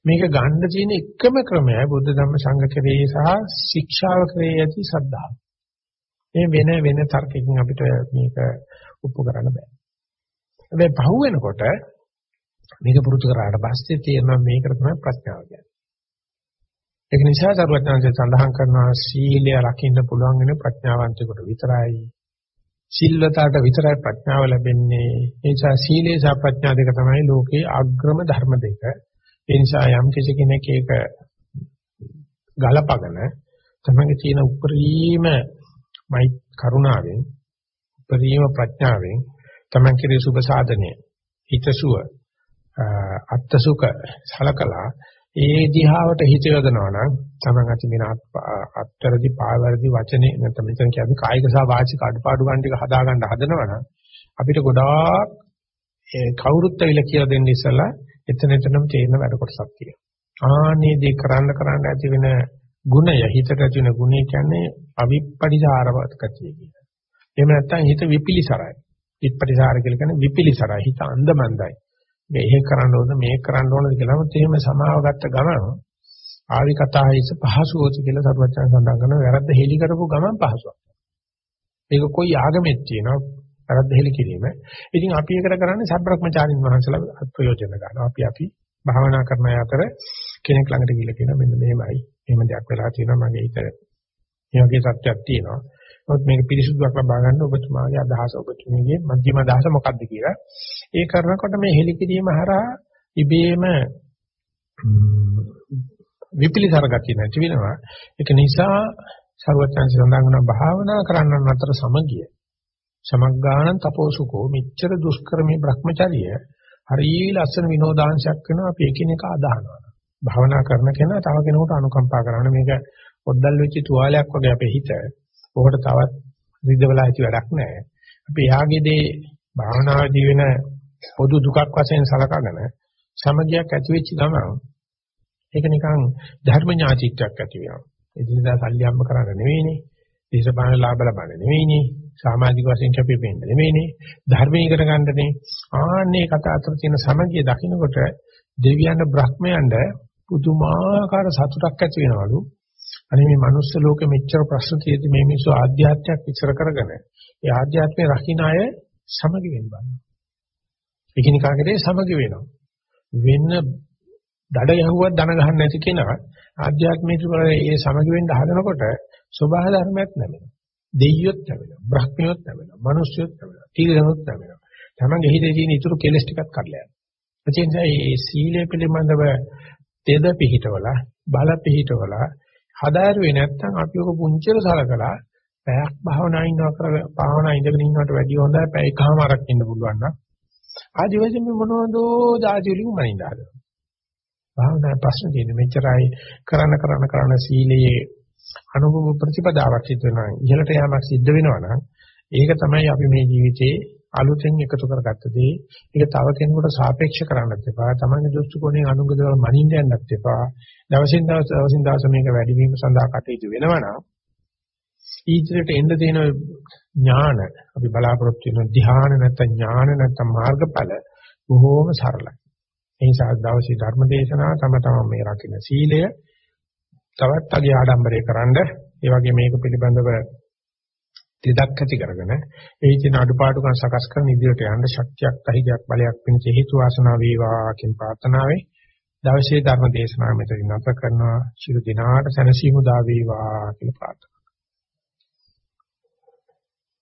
මේක ගන්න තියෙන එකම ක්‍රමය බුද්ධ ධම්ම සංඝ කෙරෙහි සහ ශික්ෂාව කෙරෙහි ඇති ශ්‍රද්ධාව. මේ වෙන වෙන තර්කකින් අපිට මේක උපු කරන්න බෑ. හැබැයි පහු වෙනකොට මේක පුරුදු කරාට පස්සේ තේරෙනවා මේකට තමයි ප්‍රඥාව කියන්නේ. ඒක නිසා සරුවත්නාංශය සඳහන් කරනවා සීලය රකින්න පුළුවන් වෙන ප්‍රඥාවන්තයෙකුට විතරයි. සිල්වතාවට විතරයි ප්‍රඥාව ලැබෙන්නේ. ඒ නිසා සීලේ සහ ප්‍රඥා දෙක තමයි ලෝකේ අග්‍රම ධර්ම දෙක. ඒ නිසා යම් කෙනෙක් ඒක ගලපගෙන තමගේ තියෙන උපරිම මයි කරුණාවෙන් උපරිම ප්‍රඥාවෙන් තමන් කෙරේ සුබ සාධනය හිතසුව අත්සුක සලකලා ඒ දිහාවට හිත යොදනවා නම් තමන් අති මින අත්තරදි පාවැරදි වචනේ නැත්නම් මෙතන කියන්නේ කායික සහ වාචික අඩපාඩු ගන්න ටික හදා ගන්න හදනවා නම් අපිට ගොඩාක් ඒ කවුරුත් ඇවිල්ලා කියලා දෙන්න ඉස්සලා එතන එතනම තේරෙන වැඩ කොටසක් තියෙනවා. ආනේ දේ කරන්න කරන්න ඇති වෙන ගුණය හිතට ඇති වෙන ගුණය කියන්නේ අවිප්පටිසාරවත් කතිය කියලා. එහෙම නැත්නම් හිත විපිලිසරයි. විප්පටිසාර කියලා කියන්නේ විපිලිසරයි. හිත අන්දමන්දයි. මේ එහෙ කරන්න ඕනද මේක කරන්න ඕනද කියලා නම් එහෙම සමාව ගත්ත ගමන ආවි කතාහිස පහසුවෝති කියලා සරුවචන සඳහන් කරන වැරද්ද හෙලි කරපු ගමන් පහසුවක්. මේක කොයි ආගමෙත් තියෙනවා වැරද්ද හෙලි කිරීම. ඉතින් අපි ඒකට කරන්නේ සබ්‍රක්‍මචාරින් වහන්සේලා ප්‍රයෝජන ගන්නවා. අපි අපි භාවනා කරන අතර කෙනෙක් ළඟට ගිහිල්ලා කියනවා මෙන්න මෙහෙමයි. එහෙම දෙයක් වෙලා තියෙනවා මගේ හිත. මේ වගේ සත්‍යයක් තියෙනවා. නමුත් මේක පිරිසුදුවක් ලබා ගන්න ඔබතුමාගේ අදහස ඔබතුමීගේ මධ්‍යම අදහස මොකක්ද කියලා. ඒ කරනකොට මේ හෙලිකිරීම හරහා ඉබේම විපිලිසර ගතිය නැති වෙනවා. ඒක නිසා ਸਰවඥාන්සේ සඳහන් කරන භාවනා කරන්නන් අතර සමගිය සමග්ගාණං තපෝසුකෝ මෙච්චර දුෂ්කරමේ Brahmacharya හරිය ලස්සන විනෝදාංශයක් වෙනවා අපි එකිනෙක අදහනවා. භාවනා කරන කෙනා තව කෙනෙකුට අනුකම්පා කරන මේක පොද්දල් වෙච්ච තුවාලයක් වගේ අපේ හිත ඔකට තවත් රිදවලා ඇති වැඩක් නැහැ. අපි යාගේ දේ භාවනාදී වෙන පොදු දුකක් වශයෙන් සලකගෙන සමගියක් ඇති වෙච්ච ගමන් ඒක නිකන් ධර්ම ඥාතිත්වයක් ඇති වෙනවා. එදිනදා සල්ලි හම්බ කරන්න නෙවෙයිනේ. දේශපාලන ලාභ ලබන්න නෙවෙයිනේ. සමාජික වශයෙන් කැපෙන්න නෙවෙයිනේ. ධර්මීය කරගන්නනේ. ආන්නේ කතා අතර තියෙන සමගිය දකින්නකොට දෙවියන් බ්‍රහ්මයන්ට පුදුමාකාර සතුටක් ඇති වෙනවලු. අනේ මේ මනුස්ස ලෝකෙ මෙච්චර ප්‍රශ්න තියෙද්දි මේ මිනිස්සු ආධ්‍යාත්මයක් ඉස්සර කරගෙන ඒ ආධ්‍යාත්මේ රකින්න අය සමගි වෙන්න බලනවා. එකිනෙකාගේ සමගි වෙනවා. වෙන්න දඩ යහුවක් දන ගහන්න නැති කෙනා ආධ්‍යාත්මික වල ඒ සමගි වෙන්න හදනකොට සබහා ධර්මයක් නැමෙනවා. දෙයියොත් නැමෙනවා. බ්‍රහ්මියොත් නැමෙනවා. මිනිස්සුයොත් නැමෙනවා. තීරණොත් නැමෙනවා. තමන්ගේ හිතේ තියෙන ඊටු කෙලස් ටිකක් කඩලා යනවා. ඒ නිසා මේ සීලය පිළිබඳව තෙද පිහිටවල බල පිහිටවල හදාරුවේ නැත්නම් අපි ඔක පුංචිර සලකලා පැයක් භාවනා ඉන්නවා කර භාවනා ඉඳගෙන ඉන්නවට වැඩිය හොඳයි පැය එකමාරක් ඉන්න පුළුවන් නම් ආදි වශයෙන් මොනවද දාජි වලින් මනින්න හදනවා. භාවනා ප්‍රශ්න තියෙන්නේ මෙච්චරයි කරන්න කරන්න කරන්න සීලයේ අනුභව ප්‍රතිපදාවක් සිද්ධ වෙනවා. ඉහළට යamak සිද්ධ වෙනවා නම් ඒක තමයි අපි මේ ජීවිතේ අලුතෙන් එකතු කරගත්ත දේ. ඒක තව කෙනෙකුට සාපේක්ෂ කරන්නත් එපා. තමන්ගේ දෘෂ්ටි කෝණයෙන් අනුගතවල මනින්න යන්නත් එපා. දවසින් දවස දවසින් දවස මේක වැඩි වීම සඳහා කටයුතු වෙනවා නම් ඊටරට එන්න තියෙන ඥාන අපි බලාපොරොත්තු වෙන ධ්‍යාන නැත්නම් ඥාන නැත්නම් මාර්ගඵල බොහෝම සරලයි. ඒ නිසා දවසේ ධර්ම දේශනාව තම තමන් මේ රකින්න සීලය තවත් අගේ ආඩම්බරය කරන්ඩ ඒ වගේ මේක පිළිබඳව දෙදක් ඇති කරගෙන ඒ කියන අඩුපාඩුකම් සකස් කරන ඉදිරියට යන්න ශක්තියක් ධෛර්යයක් බලයක් පිණිස හේතු වාසනා වේවා කියන ප්‍රාර්ථනාවයි දවසේ ධර්ම දේශනාව මෙතනින් නැවත කරනවා. ශිරු දිනාට සැනසීම දා වේවා කියලා ප්‍රාර්ථනා